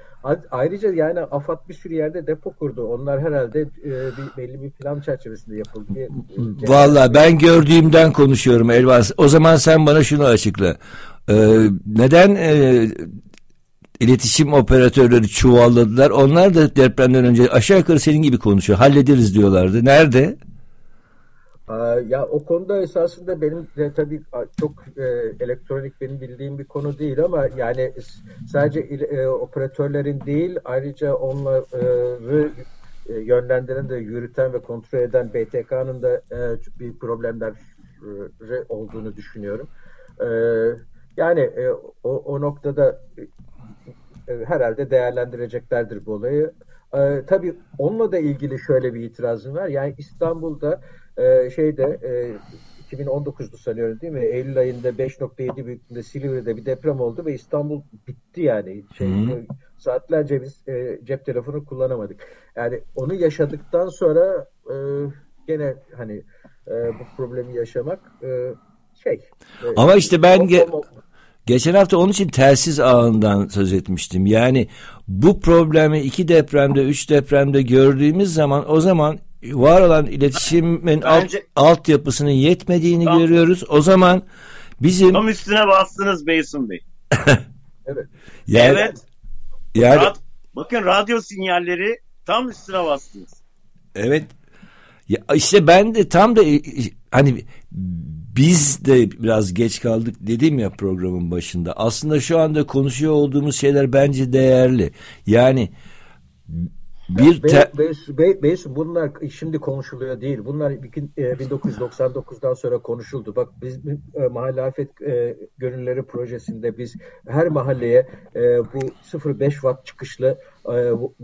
Ayrıca yani AFAD bir sürü yerde depo kurdu. Onlar herhalde e, bir, belli bir plan çerçevesinde yapıldı. Diye, Valla ben gördüğümden konuşuyorum Elvas. O zaman sen bana şunu açıkla. Ee, neden e, iletişim operatörleri çuvalladılar. Onlar da depremden önce aşağı yukarı senin gibi konuşuyor. Hallederiz diyorlardı. Nerede? Ya o konuda esasında benim de tabii çok e, elektronik benim bildiğim bir konu değil ama yani sadece e, operatörlerin değil ayrıca onları e, yönlendiren de yürüten ve kontrol eden BTK'nın da e, bir problemler olduğunu düşünüyorum. E, yani e, o, o noktada herhalde değerlendireceklerdir bu olayı. E, tabii onunla da ilgili şöyle bir itirazım var. Yani İstanbul'da e, şeyde e, 2019'du sanıyorum değil mi? Eylül ayında 5.7 büyüklüğünde Silivri'de bir deprem oldu ve İstanbul bitti yani. Şey, Hı. saatlerce biz e, cep telefonu kullanamadık. Yani onu yaşadıktan sonra e, gene hani e, bu problemi yaşamak e, şey. e, Ama işte ben o- o- Geçen hafta onun için telsiz ağından söz etmiştim. Yani bu problemi iki depremde, üç depremde gördüğümüz zaman o zaman var olan iletişimin alt, Bence- altyapısının yetmediğini Tam- görüyoruz. O zaman bizim Tam üstüne bastınız Beysun Bey. evet. yani, evet. yani Rad- bakın radyo sinyalleri tam üstüne bastınız. Evet. Ya işte ben de tam da hani biz de biraz geç kaldık dedim ya programın başında. Aslında şu anda konuşuyor olduğumuz şeyler bence değerli. Yani bir te- Be, be, be, Beysun, bunlar şimdi konuşuluyor değil. Bunlar bir- e, 1999'dan sonra konuşuldu. Bak biz e, Mahalle Afet e, Gönülleri projesinde biz her mahalleye e, bu 0.5 watt çıkışlı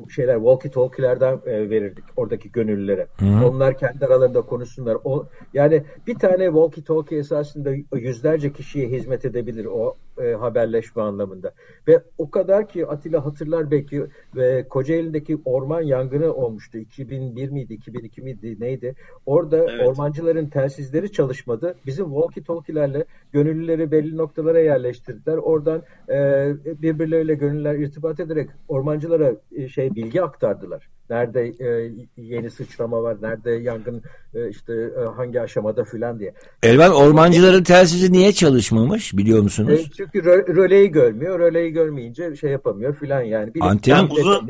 şeyler walkie talkie'lerden e, verirdik oradaki gönüllülere. Onlar kendi aralarında konuşsunlar. O yani bir tane walkie talkie esasında yüzlerce kişiye hizmet edebilir o e, haberleşme anlamında. Ve o kadar ki Atilla hatırlar belki ve Kocaeli'ndeki orman yangını olmuştu. 2001 miydi, 2002 miydi neydi? Orada Evet. ormancıların telsizleri çalışmadı. Bizim walkie talkie'lerle gönüllüleri belli noktalara yerleştirdiler. Oradan e, birbirleriyle gönüllüler irtibat ederek ormancılara e, şey bilgi aktardılar. Nerede e, yeni sıçrama var, nerede yangın e, işte e, hangi aşamada filan diye. Elvan ormancıların telsizi niye çalışmamış biliyor E, musunuz? çünkü rö- röleyi görmüyor. Röleyi görmeyince şey yapamıyor filan yani. Bir Anten- Yani uzun-.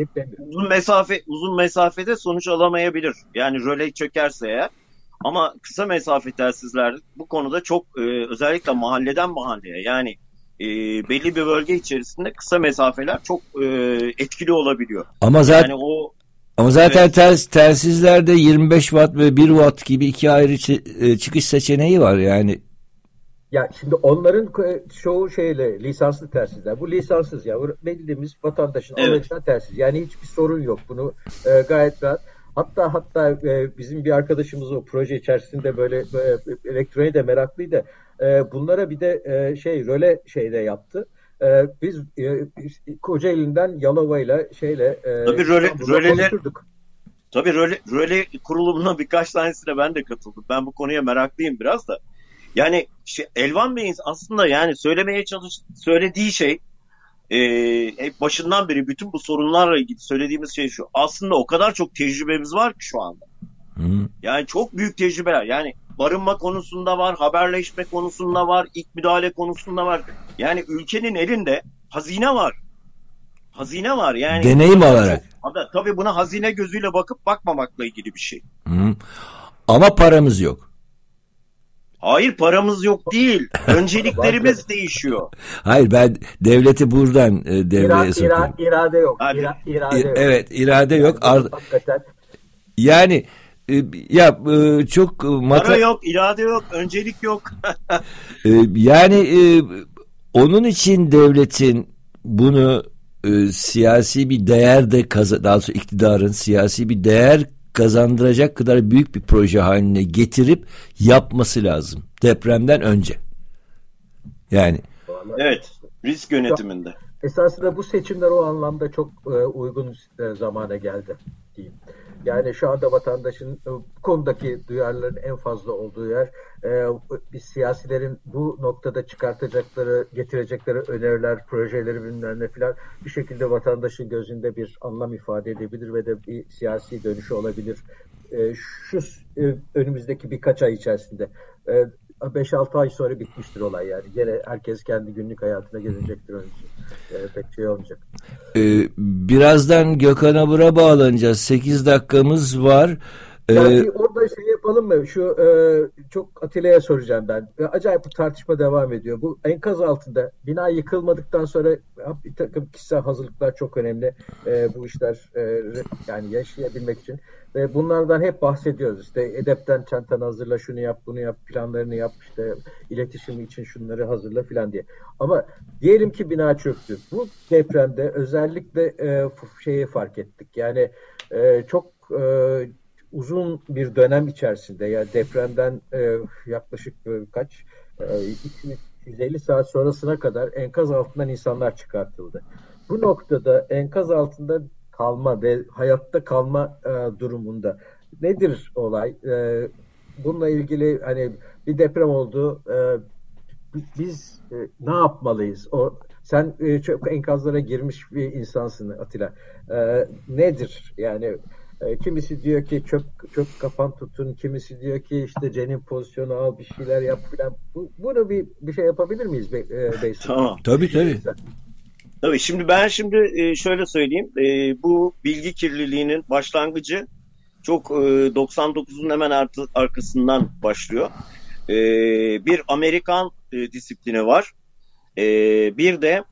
Uzun mesafe uzun mesafede sonuç alamayabilir. Yani röle çökerse eğer. Ama kısa mesafe telsizler bu konuda çok e, özellikle mahalleden mahalleye yani e, belli bir bölge içerisinde kısa mesafeler çok e, etkili olabiliyor. Ama zaten Yani o ama zaten Evet. tels, telsizlerde 25 watt ve 1 watt gibi iki ayrı çı- e, çıkış seçeneği var yani. Ya şimdi onların ko- çoğu şeyle lisanslı telsizler. Bu lisanssız ya. Bu Bildiğimiz vatandaşın Evet. alacağı telsiz. Yani hiçbir sorun yok. Bunu e, gayet rahat. Hatta hatta e, bizim bir arkadaşımız o proje içerisinde böyle, böyle elektroniğe de meraklıydı. E, bunlara bir de e, şey röle şeyde yaptı. E, biz e, Kocaeli'nden Yalova'yla şeyle e, Tabii röle- röleler-. Tabii röle, röle kurulumuna birkaç tanesine ben de katıldım. Ben bu konuya meraklıyım biraz da. Yani şey, Elvan Bey'in aslında yani söylemeye çalış söylediği şey e, hep başından beri bütün bu sorunlarla ilgili söylediğimiz şey şu. Aslında o kadar çok tecrübemiz var ki şu anda. Hı. Yani çok büyük tecrübeler. Yani barınma konusunda var, haberleşme konusunda var, ilk müdahale konusunda var. Yani ülkenin elinde hazine var. Hazine var. Yani Deneyim alarak. Ama tabii buna hazine gözüyle bakıp bakmamakla ilgili bir şey. Hı. Ama paramız yok. Hayır paramız yok değil. Önceliklerimiz değişiyor. Hayır ben devleti buradan e, devreye İra, ira, sokuyorum. irade yok. İra, irade İ- yok. Evet irade yok. Ar- Hakikaten yani ya e, çok e, mata- Para yok, irade yok, öncelik yok. e, yani e, onun için devletin bunu siyasi bir değer de kaza- daha doğrusu iktidarın siyasi bir değer kazandıracak kadar büyük bir proje haline getirip yapması lazım depremden önce. Yani Evet, risk yönetiminde. Esasında bu seçimler o anlamda çok uygun zamana geldi diyeyim. Yani şu anda vatandaşın e, bu konudaki duyarlılığın en fazla olduğu yer e, biz siyasilerin bu noktada çıkartacakları, getirecekleri öneriler, projeleri bilmem ne filan bir şekilde vatandaşın gözünde bir anlam ifade edebilir ve de bir siyasi dönüşü olabilir. E, şu önümüzdeki birkaç ay içerisinde 5-6 ay sonra bitmiştir olay yani. Gene herkes kendi günlük hayatına gelecektir onun için. Yani pek şey olmayacak. e, birazdan Gökhan Abur'a bağlanacağız. 8 dakikamız var. E, Yani orada yapalım mı? Şu e, çok Atilla'ya soracağım ben. E, acayip bu tartışma devam ediyor. Bu enkaz altında bina yıkılmadıktan sonra bir takım kişisel hazırlıklar çok önemli. E, bu işler e, yani yaşayabilmek için. Ve bunlardan hep bahsediyoruz. İşte edepten çantanı hazırla, şunu yap, bunu yap, planlarını yap, işte iletişim için şunları hazırla filan diye. Ama diyelim ki bina çöktü. Bu depremde özellikle e, şeyi fark ettik. Yani e, çok e, uzun bir dönem içerisinde yani depremden e, yaklaşık e, kaç e, 150 saat sonrasına kadar enkaz altından insanlar çıkartıldı. Bu noktada enkaz altında kalma ve hayatta kalma e, durumunda nedir olay? E, bununla ilgili hani bir deprem oldu. E, biz e, ne yapmalıyız? O sen e, çok enkazlara girmiş bir insansın Atilla. E, nedir yani? E, kimisi diyor ki çöp çöp kapan tutun, kimisi diyor ki işte cenin pozisyonu al bir şeyler yap filan. Bu, bunu bir bir şey yapabilir miyiz Be, e, Beysun? Tamam. Tabii tabii. Tabii şimdi ben şimdi e, şöyle söyleyeyim. E, bu bilgi kirliliğinin başlangıcı çok e, 99'un hemen artı, arkasından başlıyor. Bir Amerikan disiplini var. Bir de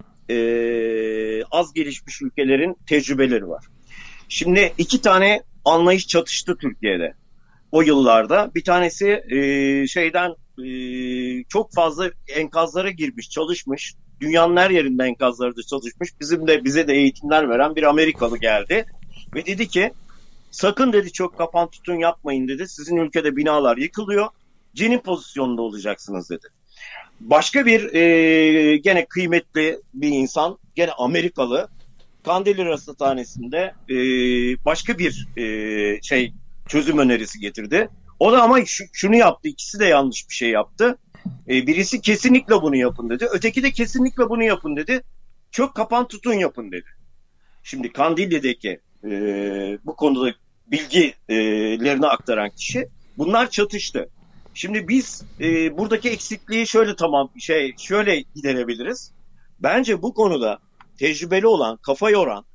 az gelişmiş ülkelerin tecrübeleri var. Şimdi iki tane anlayış çatıştı Türkiye'de o yıllarda. Bir tanesi e, şeyden e, çok fazla enkazlara girmiş, çalışmış. Dünyanın her yerinde enkazlarda çalışmış. Bizim de bize de eğitimler veren bir Amerikalı geldi ve dedi ki sakın dedi çok kapan tutun yapmayın dedi. Sizin ülkede binalar yıkılıyor. Cenin pozisyonunda olacaksınız dedi. Başka bir e, gene kıymetli bir insan, gene Amerikalı Kandilli Rasathanesi'nde e, başka bir e, şey çözüm önerisi getirdi. O da ama şu, şunu yaptı. İkisi de yanlış bir şey yaptı. E, birisi kesinlikle bunu yapın dedi. Öteki de kesinlikle bunu yapın dedi. Çok kapan tutun yapın dedi. Şimdi Kandilli'deki e, bu konuda bilgilerini aktaran kişi bunlar çatıştı. Şimdi biz e, buradaki eksikliği şöyle tamam şey şöyle giderebiliriz. Bence bu konuda tecrübeli olan, kafa yoran,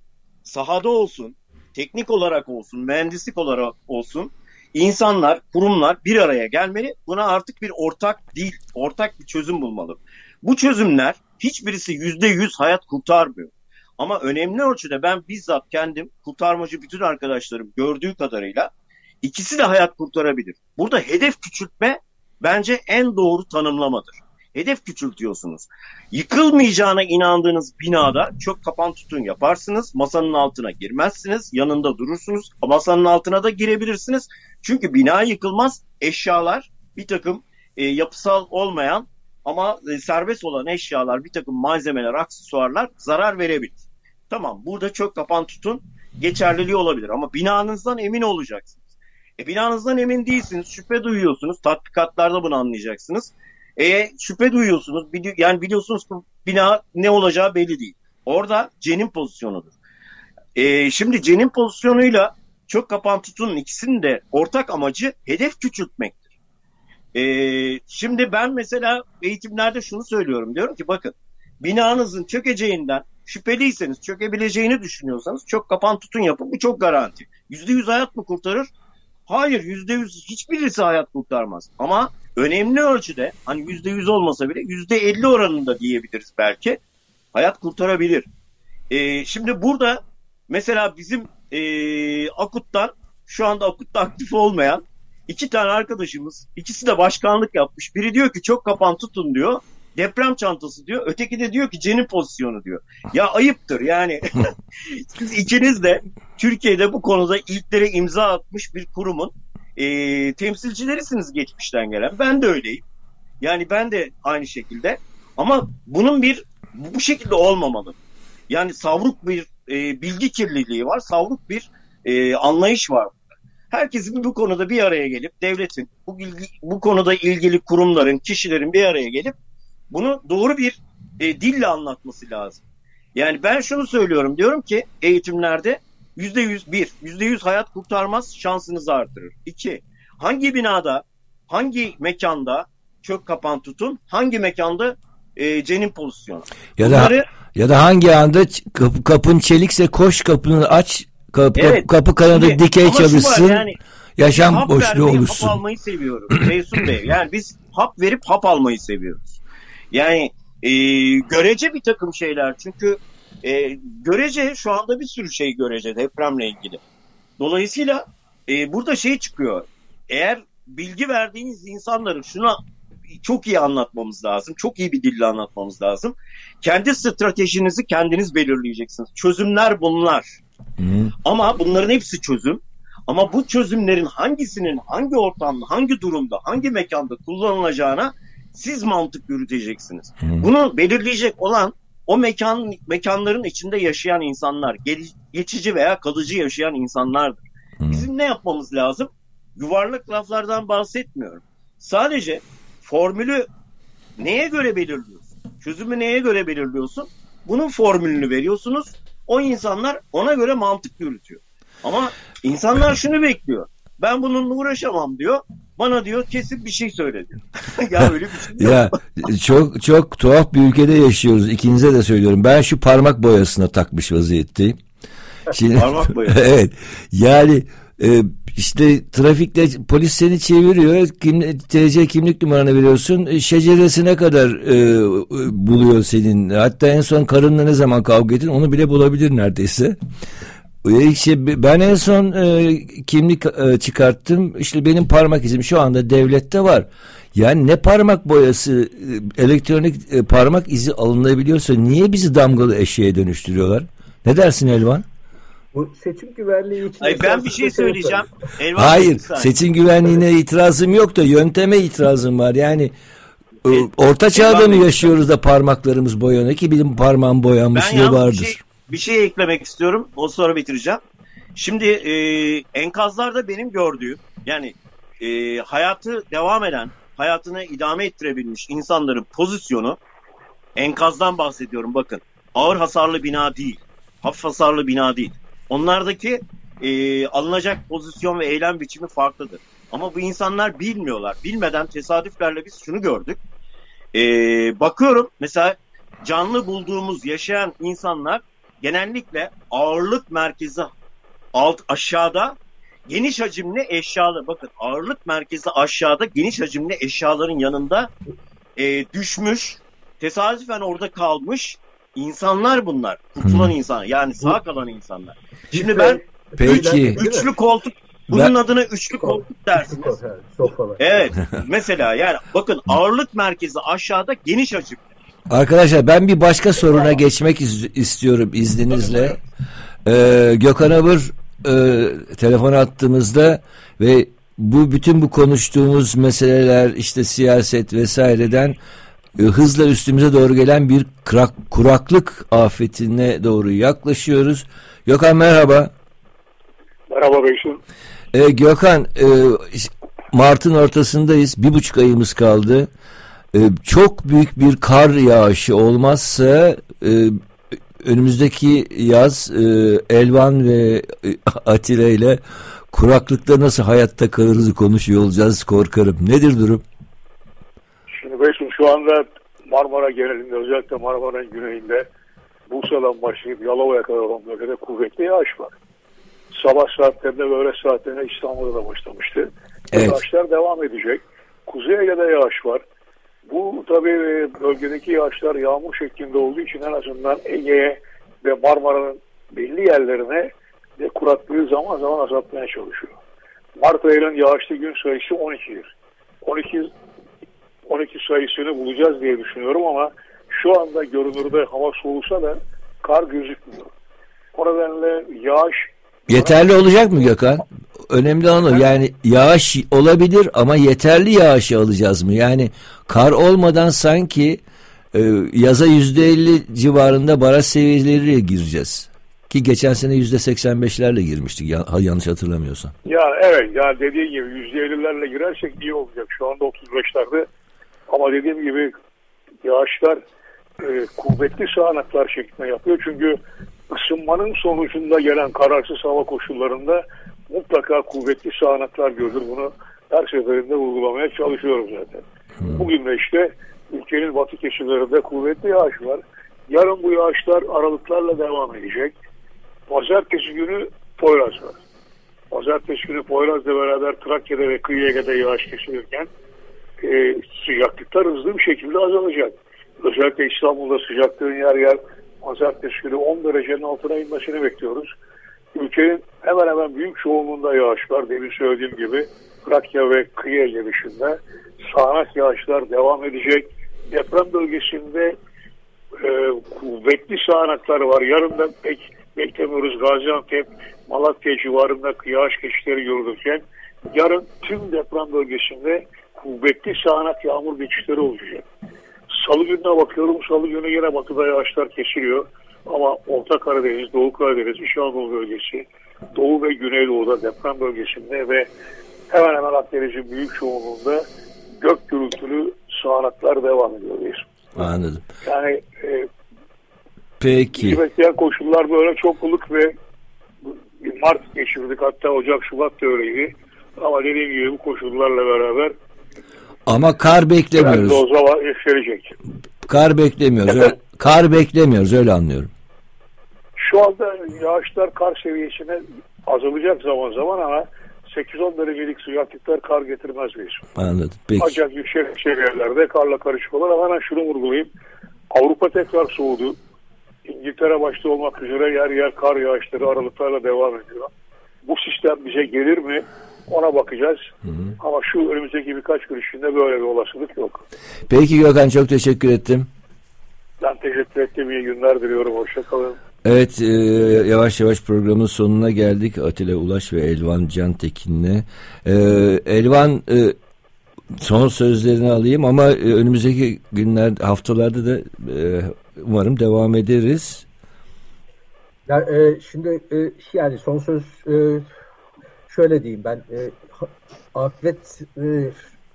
sahada olsun, teknik olarak olsun, mühendislik olarak olsun insanlar, kurumlar bir araya gelmeli. Buna artık bir ortak değil, ortak bir çözüm bulmalı. Bu çözümler hiçbirisi yüzde yüz hayat kurtarmıyor. Ama önemli ölçüde ben bizzat kendim kurtarmacı bütün arkadaşlarım gördüğü kadarıyla ikisi de hayat kurtarabilir. Burada hedef küçültme bence en doğru tanımlamadır. Hedef küçültüyorsunuz. Yıkılmayacağına inandığınız binada çok kapan tutun yaparsınız. Masanın altına girmezsiniz. Yanında durursunuz. Masanın altına da girebilirsiniz. Çünkü bina yıkılmaz. Eşyalar bir takım e, yapısal olmayan ama e, serbest olan eşyalar, bir takım malzemeler, aksesuarlar zarar verebilir. Tamam burada çok kapan tutun geçerliliği olabilir ama binanızdan emin olacaksınız. E, binanızdan emin değilsiniz, şüphe duyuyorsunuz. Tatbikatlarda bunu anlayacaksınız. E, şüphe duyuyorsunuz. Yani biliyorsunuz ki bina ne olacağı belli değil. Orada cenin pozisyonudur. E, şimdi cenin pozisyonuyla çok kapan tutunun ikisinin de ortak amacı hedef küçültmektir. E, şimdi ben mesela eğitimlerde şunu söylüyorum. Diyorum ki bakın binanızın çökeceğinden şüpheliyseniz çökebileceğini düşünüyorsanız çok kapan tutun yapın. Bu çok garanti. Yüzde yüz hayat mı kurtarır? Hayır yüzde yüz hiçbirisi hayat kurtarmaz. Ama önemli ölçüde hani yüzde yüz olmasa bile yüzde elli oranında diyebiliriz belki hayat kurtarabilir. Ee, şimdi burada mesela bizim e, Akut'tan şu anda Akut'ta aktif olmayan iki tane arkadaşımız ikisi de başkanlık yapmış. Biri diyor ki çok kapan tutun diyor. Deprem çantası diyor. Öteki de diyor ki cenin pozisyonu diyor. Ya ayıptır yani. Siz ikiniz de Türkiye'de bu konuda ilklere imza atmış bir kurumun e, temsilcilerisiniz geçmişten gelen. Ben de öyleyim. Yani ben de aynı şekilde. Ama bunun bir bu şekilde olmamalı. Yani savruk bir e, bilgi kirliliği var, savruk bir e, anlayış var. Herkesin bu konuda bir araya gelip devletin, bu, bu konuda ilgili kurumların, kişilerin bir araya gelip bunu doğru bir e, dille anlatması lazım. Yani ben şunu söylüyorum, diyorum ki eğitimlerde yüzde yüz bir, yüzde yüz hayat kurtarmaz, şansınızı artırır. İki, hangi binada, hangi mekanda çök kapan tutun, hangi mekanda e, cenin pozisyonu. Ya Bunları, da ya da hangi anda kapı, kapın çelikse koş kapını aç, kapı, evet, kapı kanadı şimdi, dikey çalışsın. Yani, yaşam hap boşluğu vermeyi, oluşsun. Hap almayı seviyoruz Meysun Bey. Yani biz hap verip hap almayı seviyoruz. Yani e, görece bir takım şeyler. Çünkü e, görece şu anda bir sürü şey görece depremle ilgili. Dolayısıyla e, burada şey çıkıyor. Eğer bilgi verdiğiniz insanların şuna çok iyi anlatmamız lazım. Çok iyi bir dille anlatmamız lazım. Kendi stratejinizi kendiniz belirleyeceksiniz. Çözümler bunlar. Hı. Ama bunların hepsi çözüm. Ama bu çözümlerin hangisinin hangi ortamda, hangi durumda, hangi mekanda kullanılacağına siz mantık yürüteceksiniz. Hı. Bunu belirleyecek olan o mekan mekanların içinde yaşayan insanlar, geçici veya kalıcı yaşayan insanlardır. Bizim ne yapmamız lazım? Yuvarlak laflardan bahsetmiyorum. Sadece formülü neye göre belirliyorsun? Çözümü neye göre belirliyorsun? Bunun formülünü veriyorsunuz. O insanlar ona göre mantık yürütüyor. Ama insanlar şunu bekliyor. Ben bununla uğraşamam diyor. Bana diyor kesin bir şey söyle diyor. ya öyle bir şey. Ya çok çok tuhaf bir ülkede yaşıyoruz. İkinize de söylüyorum. Ben şu parmak boyasına takmış vaziyetteyim. Şimdi, Parmak boyası. evet. Yani e, işte trafikte polis seni çeviriyor. Kim, TC kimlik numaranı veriyorsun. E, Şeceresine kadar e, buluyor senin. Hatta en son karınla ne zaman kavga ettin onu bile bulabilir neredeyse. E, işte ben en son e, kimlik e, çıkarttım. İşte benim parmak izim şu anda devlette var. Yani ne parmak boyası, e, elektronik e, parmak izi alınabiliyorsa niye bizi damgalı eşeğe dönüştürüyorlar? Ne dersin Elvan? Bu seçim güvenliği için... Ay ben bir şey şey söyleyeceğim. Elvan Hayır, seçim güvenliğine itirazım yok da yönteme itirazım var. Yani e, E, orta çağda mı yaşıyoruz da parmaklarımız boyanıyor ki benim parmağım Ben boyanmışlığı vardır. şey, bir şey eklemek istiyorum. O sonra bitireceğim. Şimdi e, enkazlarda benim gördüğüm yani e, hayatı devam eden, hayatını idame ettirebilmiş insanların pozisyonu enkazdan bahsediyorum bakın. Ağır hasarlı bina değil. Hafif hasarlı bina değil. Onlardaki e, alınacak pozisyon ve eylem biçimi farklıdır. Ama bu insanlar bilmiyorlar. Bilmeden tesadüflerle biz şunu gördük. E, bakıyorum mesela canlı bulduğumuz yaşayan insanlar genellikle ağırlık merkezi alt aşağıda geniş hacimli eşyalı bakın ağırlık merkezi aşağıda geniş hacimli eşyaların yanında e, düşmüş tesadüfen orada kalmış insanlar bunlar. Kurtulan insan yani sağ kalan insanlar. Şimdi ben Peki. Üçlü koltuk bunun adına üçlü koltuk dersiniz. Evet, mesela yani bakın ağırlık merkezi aşağıda geniş hacimli Arkadaşlar ben bir başka soruna geçmek iz- istiyorum izninizle. Ee, Gökhan Abur e, telefon attığımızda ve bu bütün bu konuştuğumuz meseleler işte siyaset vesaireden e, hızla üstümüze doğru gelen bir krak, kuraklık afetine doğru yaklaşıyoruz. Gökhan merhaba. Merhaba Beysun. E, Gökhan e, Mart'ın ortasındayız. Bir buçuk ayımız kaldı. E, çok büyük bir kar yağışı olmazsa e, önümüzdeki yaz e, Elvan ve e, Atilla ile kuraklıkta nasıl hayatta kalırız konuşuyor olacağız korkarım. Nedir durum? Şimdi Beysun şu anda Marmara genelinde özellikle Marmara'nın güneyinde Bursa'dan başlayıp Yalova'ya kadar olan bölgede kuvvetli yağış var. Sabah saatlerinde ve öğle saatlerinde İstanbul'da da başlamıştı. Evet. Yağışlar devam edecek. Kuzey Ege'de yağış var. Bu tabii e, bölgedeki yağışlar yağmur şeklinde olduğu için en azından Ege'ye ve Marmara'nın belli yerlerine de kuraklığı zaman zaman azaltmaya çalışıyor. Mart ayının yağışlı gün sayısı 12'dir. 12 12 sayısını bulacağız diye düşünüyorum ama şu anda görünürde hava soğusa da kar gözükmüyor. O nedenle yağış Yeterli olacak mı Gökhan? Önemli olan o. Yani yağış olabilir ama yeterli yağışı alacağız mı? Yani kar olmadan sanki e, yaza yüzde elli civarında baraj seviyeleriyle gireceğiz. Ki geçen sene yüzde seksen beşlerle girmiştik ya, yanlış hatırlamıyorsam. Ya evet ya dediğin gibi %50'lerle girersek iyi olacak. Şu anda 35'lerde ama dediğim gibi yağışlar e, kuvvetli sağanaklar şeklinde yapıyor. Çünkü ısınmanın sonucunda gelen kararsız hava koşullarında mutlaka kuvvetli sağanaklar görülür. Bunu her seferinde vurgulamaya çalışıyoruz zaten. Bugün de işte ülkenin batı kesimlerinde kuvvetli yağış var. Yarın bu yağışlar aralıklarla devam edecek. Pazartesi günü Poyraz var. Pazartesi günü Poyraz'la beraber Trakya'da ve Kıyı Ege'de yağış kesilirken e, sıcaklıklar hızlı bir şekilde azalacak. Özellikle İstanbul'da sıcaklığın yer yer pazartesi günü 10 derecenin altına inmesini bekliyoruz. Ülkenin hemen hemen büyük çoğunluğunda yağış var. Demin söylediğim gibi Trakya ve Kıyı dışında sağanak yağışlar devam edecek. Deprem bölgesinde e, kuvvetli sağanaklar var. Yarın da pek beklemiyoruz. Gaziantep, Malatya civarında yağış geçişleri görülürken yarın tüm deprem bölgesinde kuvvetli sağanak yağmur geçişleri olacak. Salı gününe bakıyorum. Salı günü yine batıda yağışlar kesiliyor. Ama Orta Karadeniz, Doğu Karadeniz, İç Anadolu bölgesi, Doğu ve Güneydoğu'da deprem bölgesinde ve hemen hemen Akdeniz'in büyük çoğunluğunda gök gürültülü sağanaklar devam ediyor. Anladım. Yani e, Peki. bekleyen koşullar böyle çok ılık ve Mart geçirdik hatta Ocak Şubat da öyleydi. Ama dediğim gibi bu koşullarla beraber Ama kar biraz beklemiyoruz. doza var, yükselecek. Kar beklemiyoruz. Öyle- kar beklemiyoruz öyle anlıyorum. Şu anda yağışlar kar seviyesine azalacak zaman zaman ama 8-10 derecelik sıcaklıklar kar getirmez biz. Anladım. Peki. Ancak yüksek seviyelerde karla karışık olur. Ama hemen şunu vurgulayayım. Avrupa tekrar soğudu. İngiltere başta olmak üzere yer yer kar yağışları aralıklarla devam ediyor. Bu sistem bize gelir mi? Ona bakacağız. Ama şu önümüzdeki birkaç gün içinde böyle bir olasılık yok. Peki Gökhan çok teşekkür ettim. Ben teşekkür ettiğim iyi günler diliyorum. Hoşçakalın. Evet e, yavaş yavaş programın sonuna geldik. Atilla Ulaş ve Elvan Cantekin'le. E, Elvan e, son sözlerini alayım ama e, önümüzdeki günler haftalarda da e, umarım devam ederiz. Ya, e, şimdi e, yani son söz e, şöyle diyeyim ben e, afet e,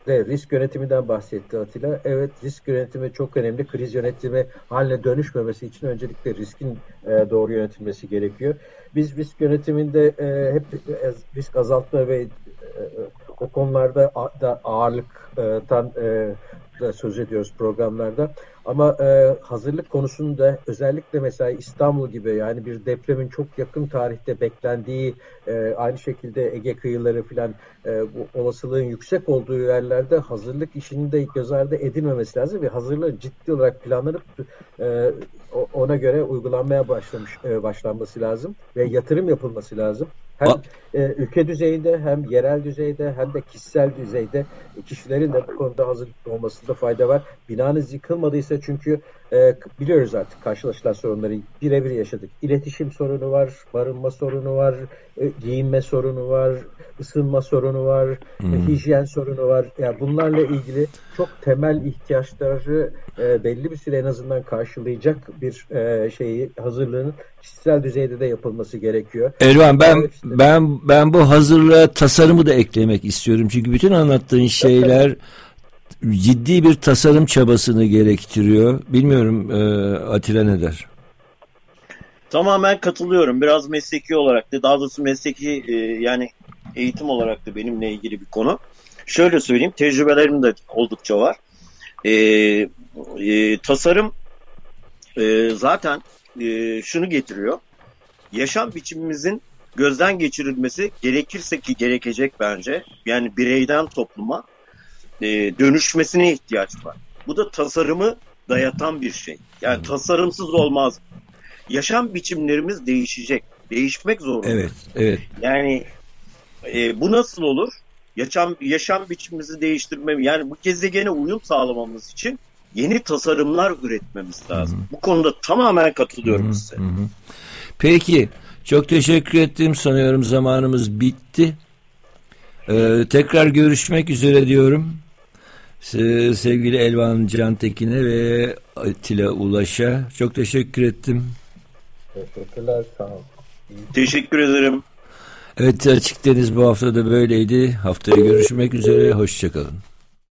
de risk yönetiminden bahsetti Atilla. Evet risk yönetimi çok önemli. Kriz yönetimi haline dönüşmemesi için öncelikle riskin e, doğru yönetilmesi gerekiyor. Biz risk yönetiminde e, hep risk azaltma ve e, o konularda da ağırlıktan e, da söz ediyoruz programlarda. Ama e, hazırlık konusunda özellikle mesela İstanbul gibi yani bir depremin çok yakın tarihte beklendiği e, aynı şekilde Ege kıyıları filan e, bu olasılığın yüksek olduğu yerlerde hazırlık işini de göz ardı edilmemesi lazım ve hazırlığın ciddi olarak planlanıp e, ona göre uygulanmaya başlamış e, başlanması lazım ve yatırım yapılması lazım. Hem e, ülke düzeyinde hem yerel düzeyde hem de kişisel düzeyde kişilerin de bu konuda hazırlıklı olmasında fayda var. Binanız yıkılmadıysa çünkü e, biliyoruz artık karşılaşılan sorunları birebir yaşadık. İletişim sorunu var, barınma sorunu var, e, giyinme sorunu var, ısınma sorunu var, e, hijyen sorunu var. Yani bunlarla ilgili çok temel ihtiyaçları e, belli bir süre en azından karşılayacak bir e, şeyi hazırlığın kişisel düzeyde de yapılması gerekiyor. Elvan ben Evet, işte. ben ben bu hazırlığa tasarımı da eklemek istiyorum. Çünkü bütün anlattığın şeyler ciddi bir tasarım çabasını gerektiriyor. Bilmiyorum e, Atilla ne der? Tamamen katılıyorum. Biraz mesleki olarak da daha doğrusu mesleki e, yani eğitim olarak da benimle ilgili bir konu. Şöyle söyleyeyim tecrübelerim de oldukça var. E, e, tasarım e, zaten e, şunu getiriyor. Yaşam biçimimizin gözden geçirilmesi gerekirse ki gerekecek bence. Yani bireyden topluma e, dönüşmesine ihtiyaç var. Bu da tasarımı dayatan bir şey. Yani tasarımsız olmaz. Yaşam biçimlerimiz değişecek. Değişmek zorunda. Evet, evet. Yani e, bu nasıl olur? Yaşam yaşam biçimimizi değiştirmem yani bu gezegene uyum sağlamamız için yeni tasarımlar üretmemiz lazım. Bu konuda tamamen katılıyorum size. Hı hı. Peki, çok teşekkür ettim. Sanıyorum zamanımız bitti. Ee, tekrar görüşmek üzere diyorum. Se- Sevgili Elvan Cantekin'e ve Atilla Ulaş'a çok teşekkür ettim. Teşekkürler, sağ olun. Teşekkür ederim. Evet Açık Deniz bu hafta da böyleydi. Haftaya görüşmek üzere. Hoşçakalın.